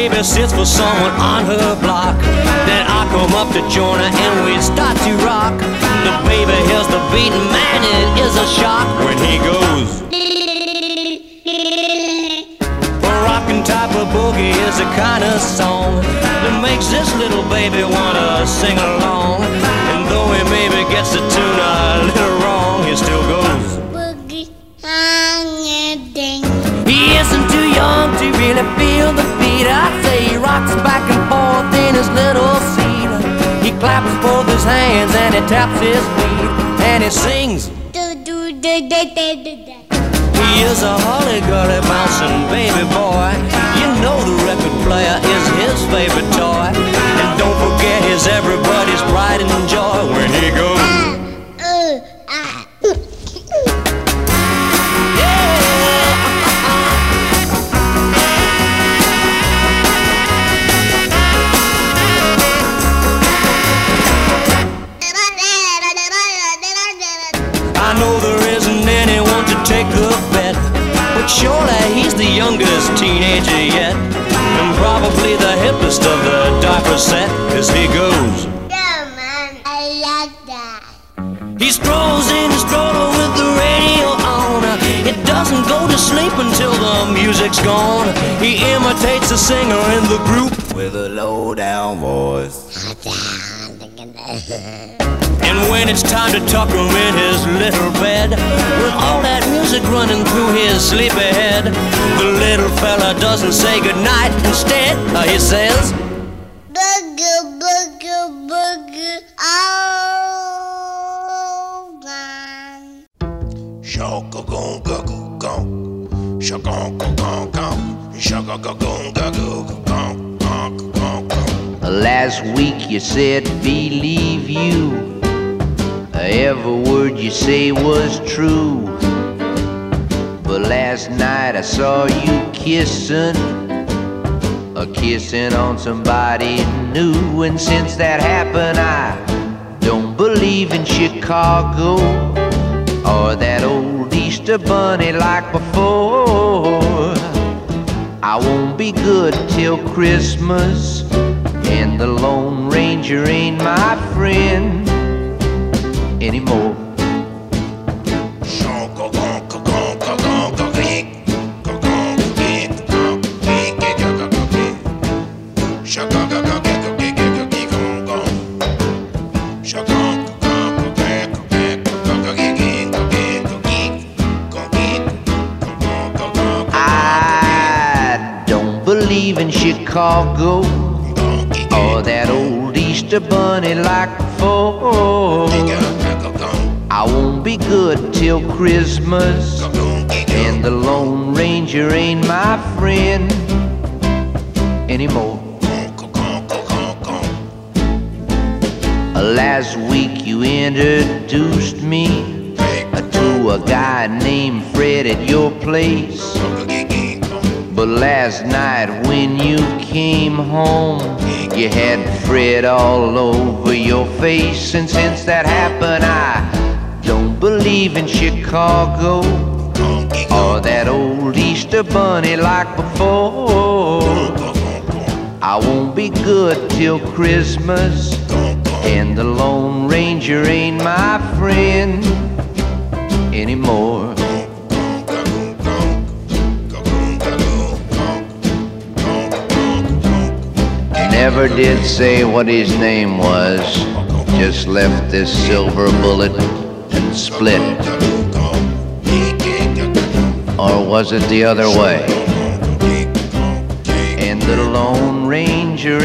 girl baby sits for someone on her block. Then I come up to join her and we start to rock. The baby hears the beat, man, it is a shock when he goes. A rockin' type of boogie is the kind of song that makes this little baby wanna sing along. And though he maybe gets the tune a little wrong, he still goes. boogie a ding. He isn't too young to really feel the rocks back and forth in his little seat. He claps both his hands and he taps his feet and he sings. He is a holly gully bouncing baby boy. You know the record player is his favorite toy. And don't forget his everybody's pride and joy when he goes. Music's gone. He imitates the singer in the group with a low down voice. And when it's time to tuck him in his little bed, with all that music running through his sleepy head, the little fella doesn't say goodnight. Instead, uh, he says, you said believe you. Every word you say was true. But last night I saw you kissing. A kissing on somebody new. And since that happened, I don't believe in Chicago or that old Easter bunny like before. I won't be good till Christmas, the Lone Ranger ain't my friend anymore. I don't believe in Chicago that old Easter bunny like before. I won't be good till Christmas, and the Lone Ranger ain't my friend anymore. Last week you introduced me to a guy named Fred at your place. But last night when you came home, you had Fred all over your face. And since that happened, I don't believe in Chicago or that old Easter bunny like before. I won't be good till Christmas, and the Lone Ranger ain't my friend anymore. Never did say what his name was, just left this silver bullet and split. Or was it the other way? And the Lone Ranger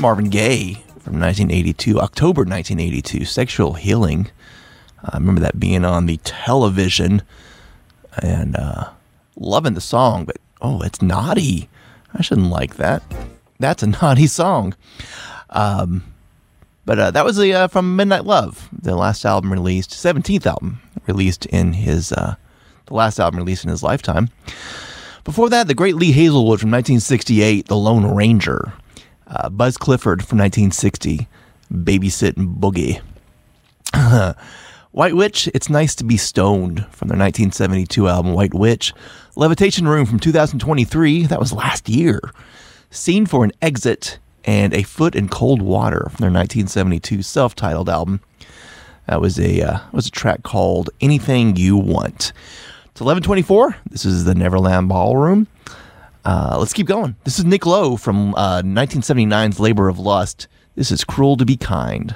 Marvin Gaye from 1982, October 1982, Sexual Healing. I remember that being on the television and uh, loving the song, but oh, it's naughty. I shouldn't like that. That's a naughty song. Um, but uh, that was the, uh, from Midnight Love, the last album released, 17th album released in his, uh, the last album released in his lifetime. Before that, the great Lee Hazlewood from 1968, The Lone Ranger. Buzz Clifford from 1960, Baby Sittin' Boogie. White Witch, It's Nice to Be Stoned from their 1972 album White Witch. Levitation Room from 2023, that was last year. Scene for an Exit and A Foot in Cold Water from their 1972 self-titled album. That was a uh, was a track called Anything You Want. It's 11:24. This is the Neverland Ballroom. Uh, let's keep going. This is Nick Lowe from uh, 1979's Labor of Lust. This is Cruel to Be Kind.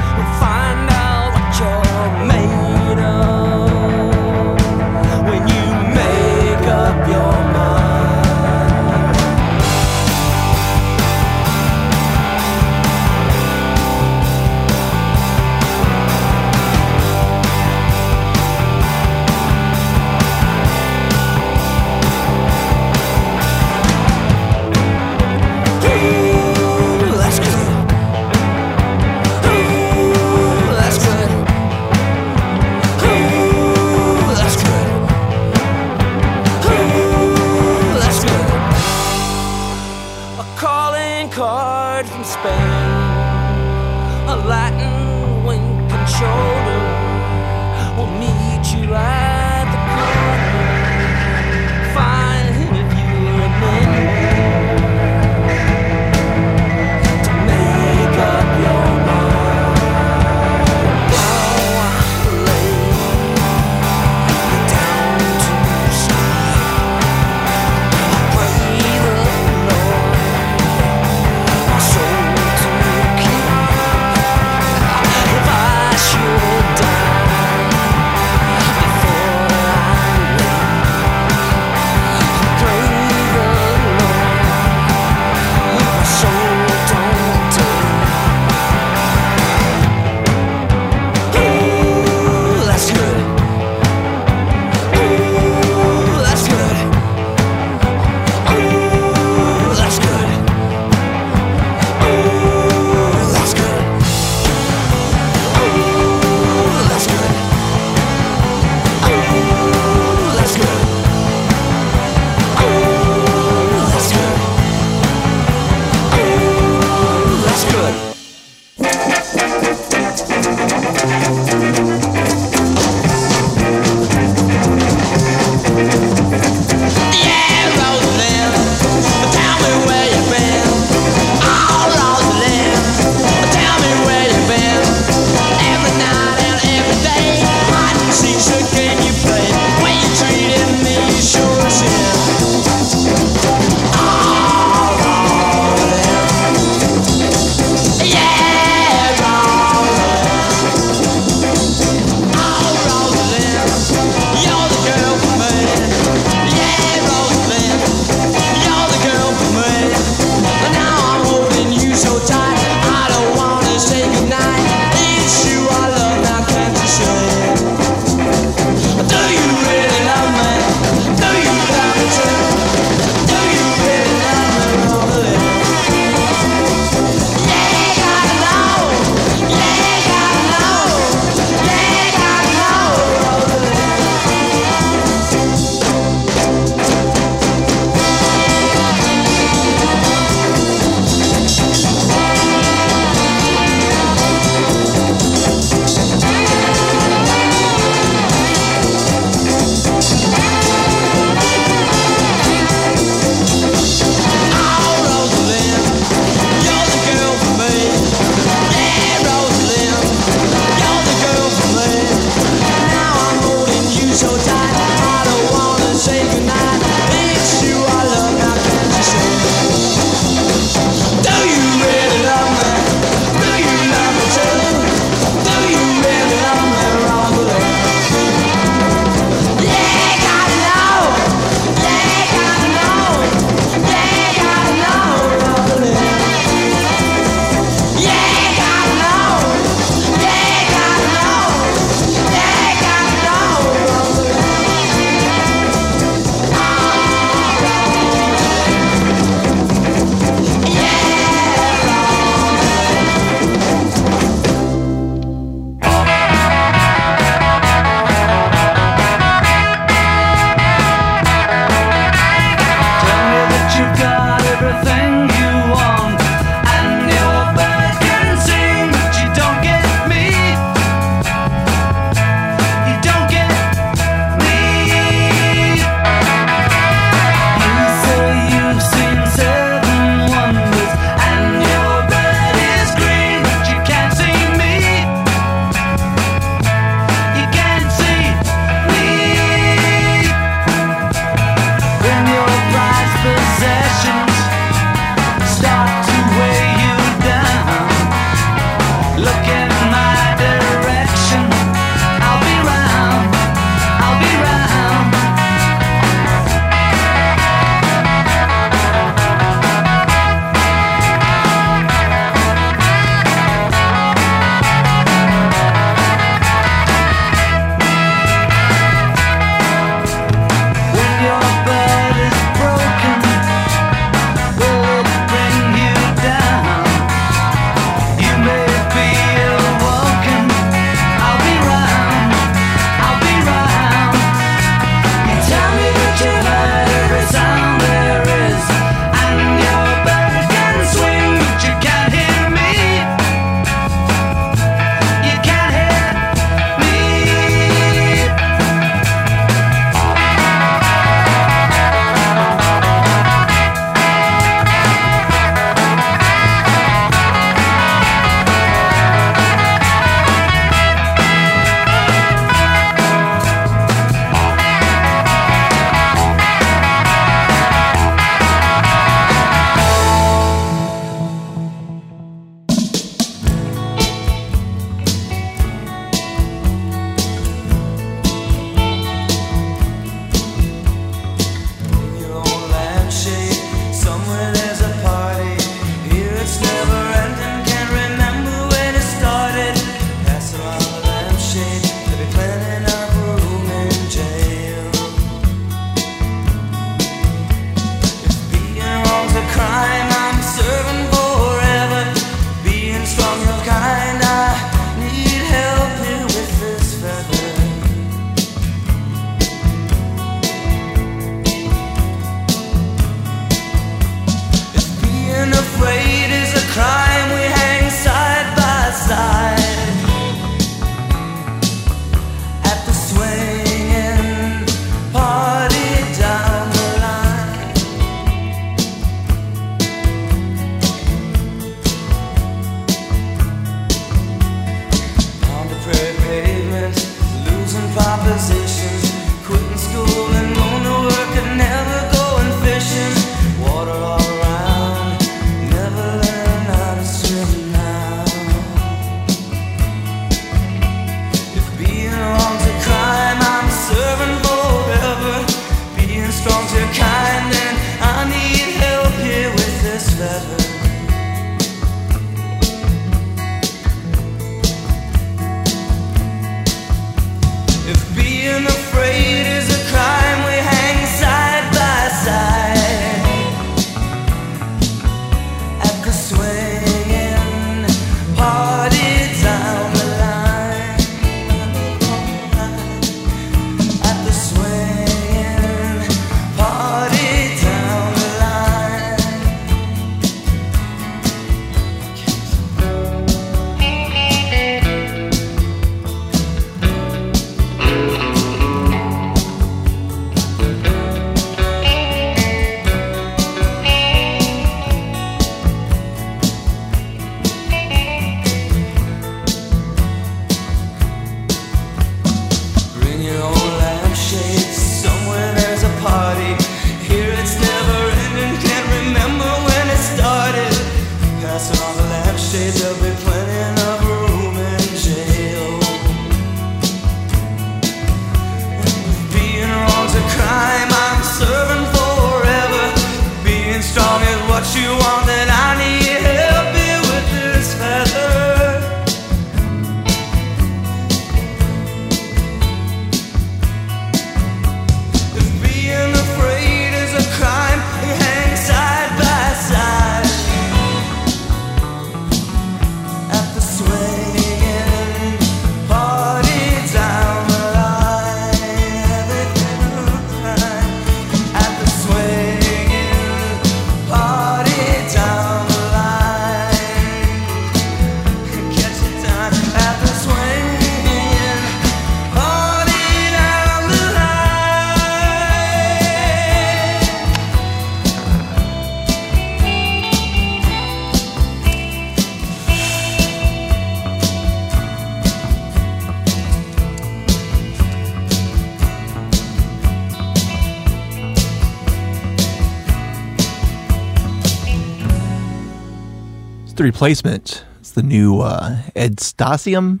The Replacements. It's the new uh, Ed Stasium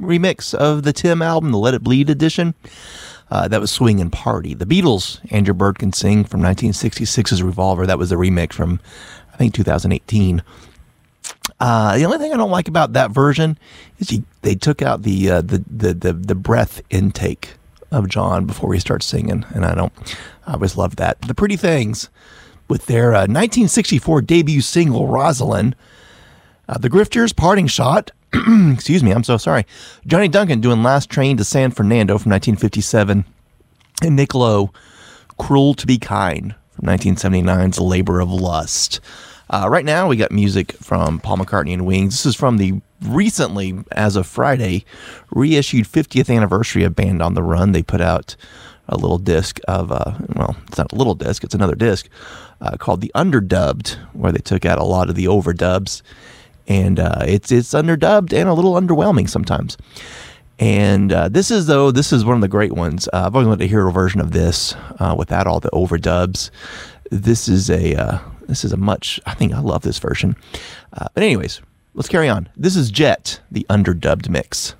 remix of the Tim album, the Let It Bleed edition. Uh, that was Swingin Party. The Beatles, And Your Bird Can Sing from 1966's Revolver. That was a remix from, I think, 2018. Uh, the only thing I don't like about that version is he, they took out the, uh, the, the the the breath intake of John before he starts singing, and I don't. I always love that. The Pretty Things with their uh, 1964 debut single Rosalyn, uh, the Grifters parting shot. excuse me, I'm so sorry. Johnny Duncan doing Last Train to San Fernando from 1957, and Nick Lowe, Cruel to Be Kind from 1979's Labour of Lust. Uh, right now, we got music from Paul McCartney and Wings. This is from the recently, as of Friday, reissued 50th anniversary of Band on the Run. They put out a little disc of, uh, well, it's not a little disc, it's another disc uh, called The Underdubbed, where they took out a lot of the overdubs. And uh, it's it's underdubbed and a little underwhelming sometimes. And uh, this is though this is one of the great ones. Uh, I've always wanted to hear a version of this uh, without all the overdubs. This is a this is a much. I think I love this version. But anyways, let's carry on. This is Jet, the underdubbed mix.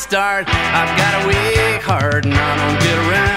start. I've got a weak heart and I don't get around.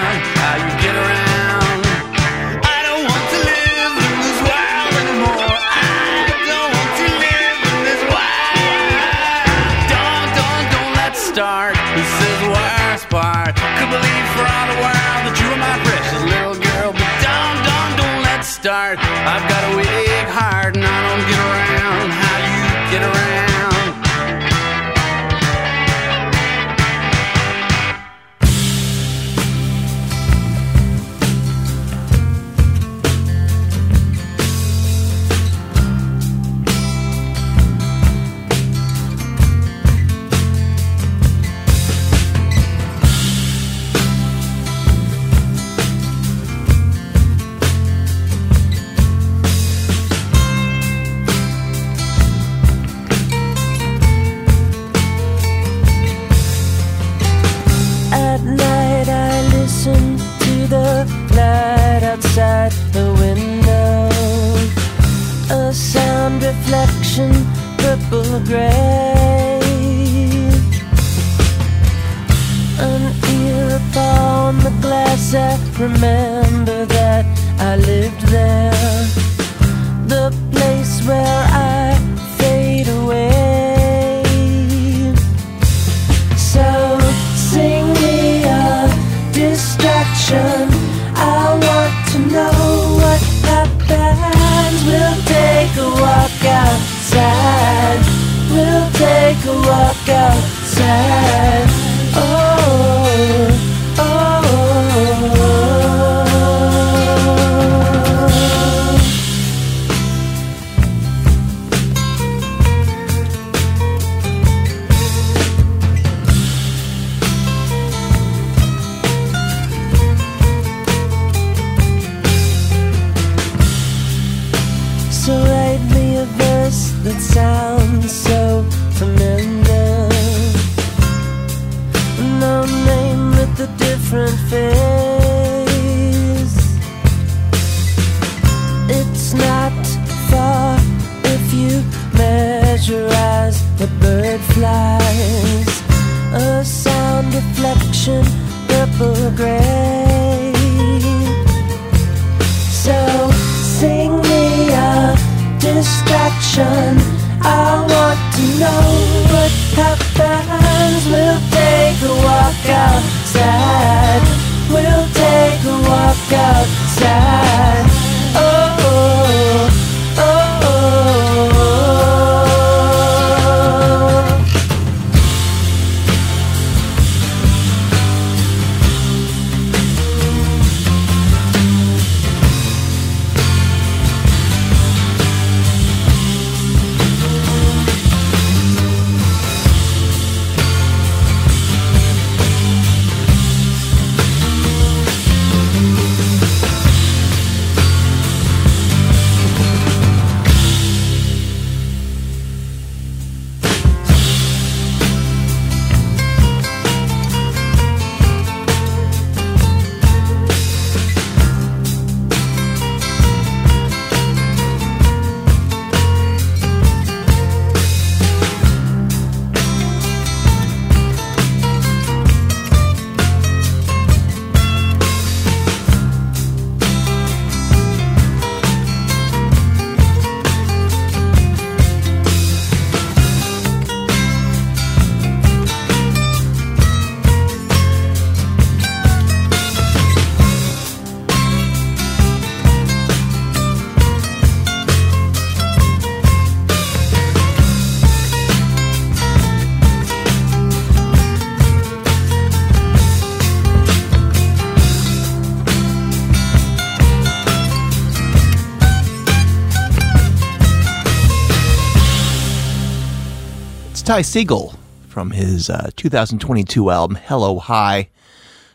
Ty Segall from his uh, 2022 album Hello Hi.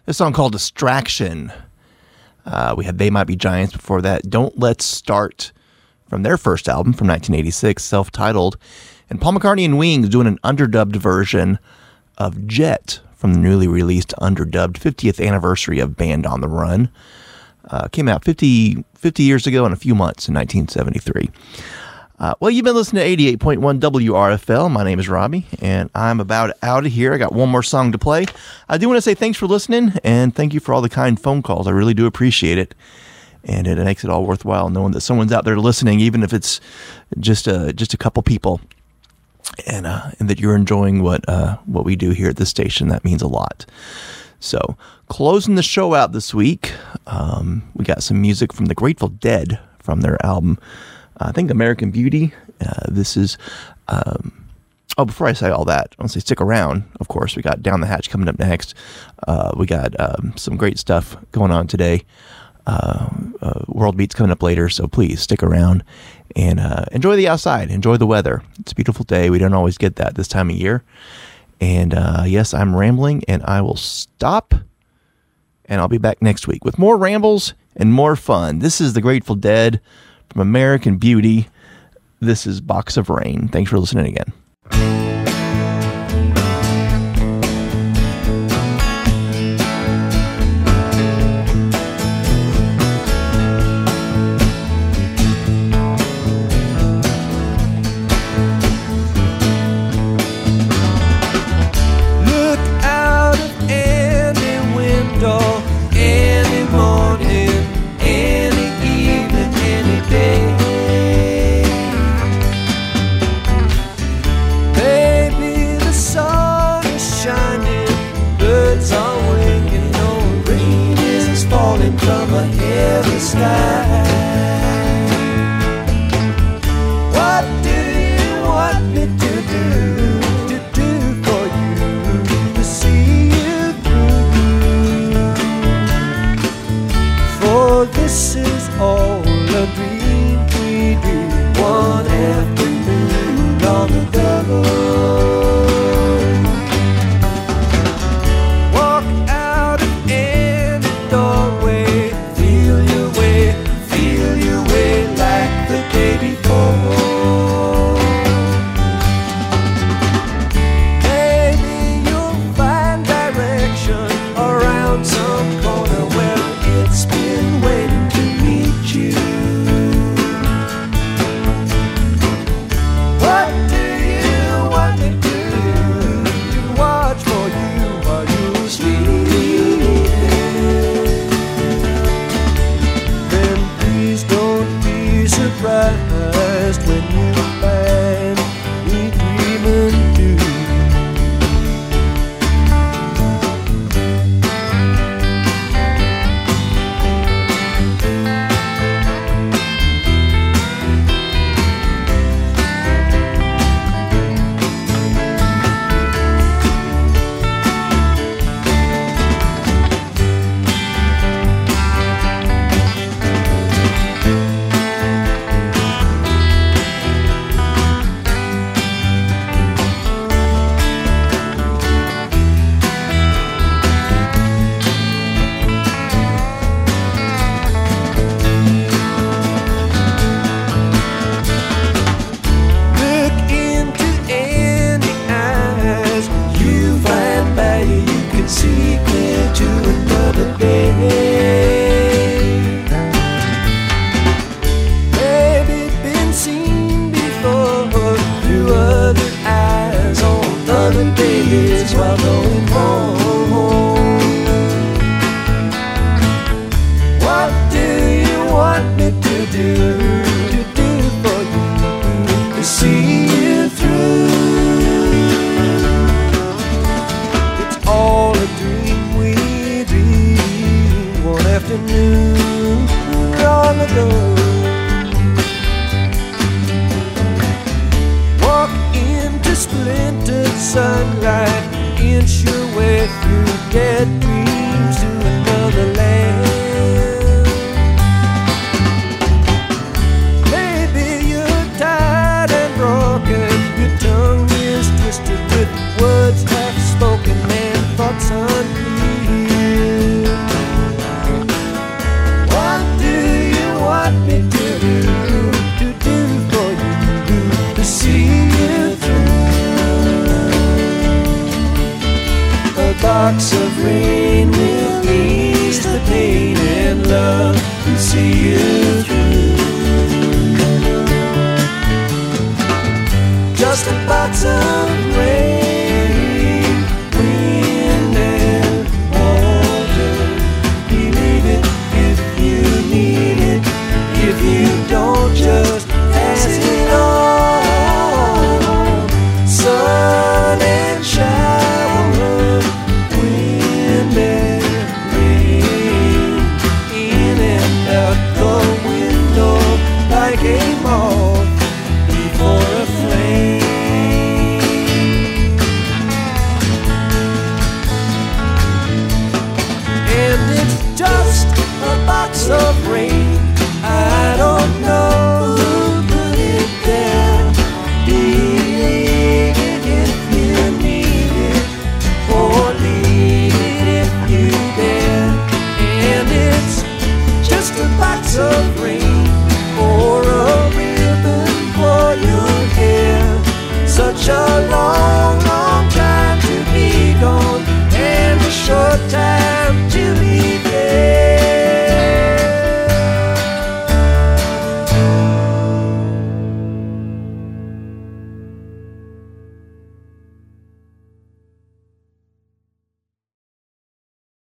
A song called Distraction. Uh, we had They Might Be Giants before that. Don't Let's Start from their first album from 1986, self titled. And Paul McCartney and Wings doing an underdubbed version of Jet from the newly released underdubbed 50th anniversary of Band on the Run. Uh, came out 50, 50 years ago in a few months in 1973. Uh, well, you've been listening to 88.1 WRFL. My name is Robbie, and I'm about out of here. I got one more song to play. I do want to say thanks for listening, and thank you for all the kind phone calls. I really do appreciate it. And it makes it all worthwhile knowing that someone's out there listening, even if it's just a, just a couple people. And, uh, and that you're enjoying what uh, what we do here at the station. That means a lot. So, closing the show out this week, um, we got some music from the Grateful Dead from their album, I think American Beauty. Uh, this is, um, oh, before I say all that, I want to say stick around. Of course, we got Down the Hatch coming up next. Uh, we got um, some great stuff going on today. Uh, uh, World Beats coming up later, so please stick around and uh, enjoy the outside, enjoy the weather. It's a beautiful day. We don't always get that this time of year. And uh, yes, I'm rambling, and I will stop. And I'll be back next week with more rambles and more fun. This is the Grateful Dead from American Beauty. This is Box of Rain. Thanks for listening again.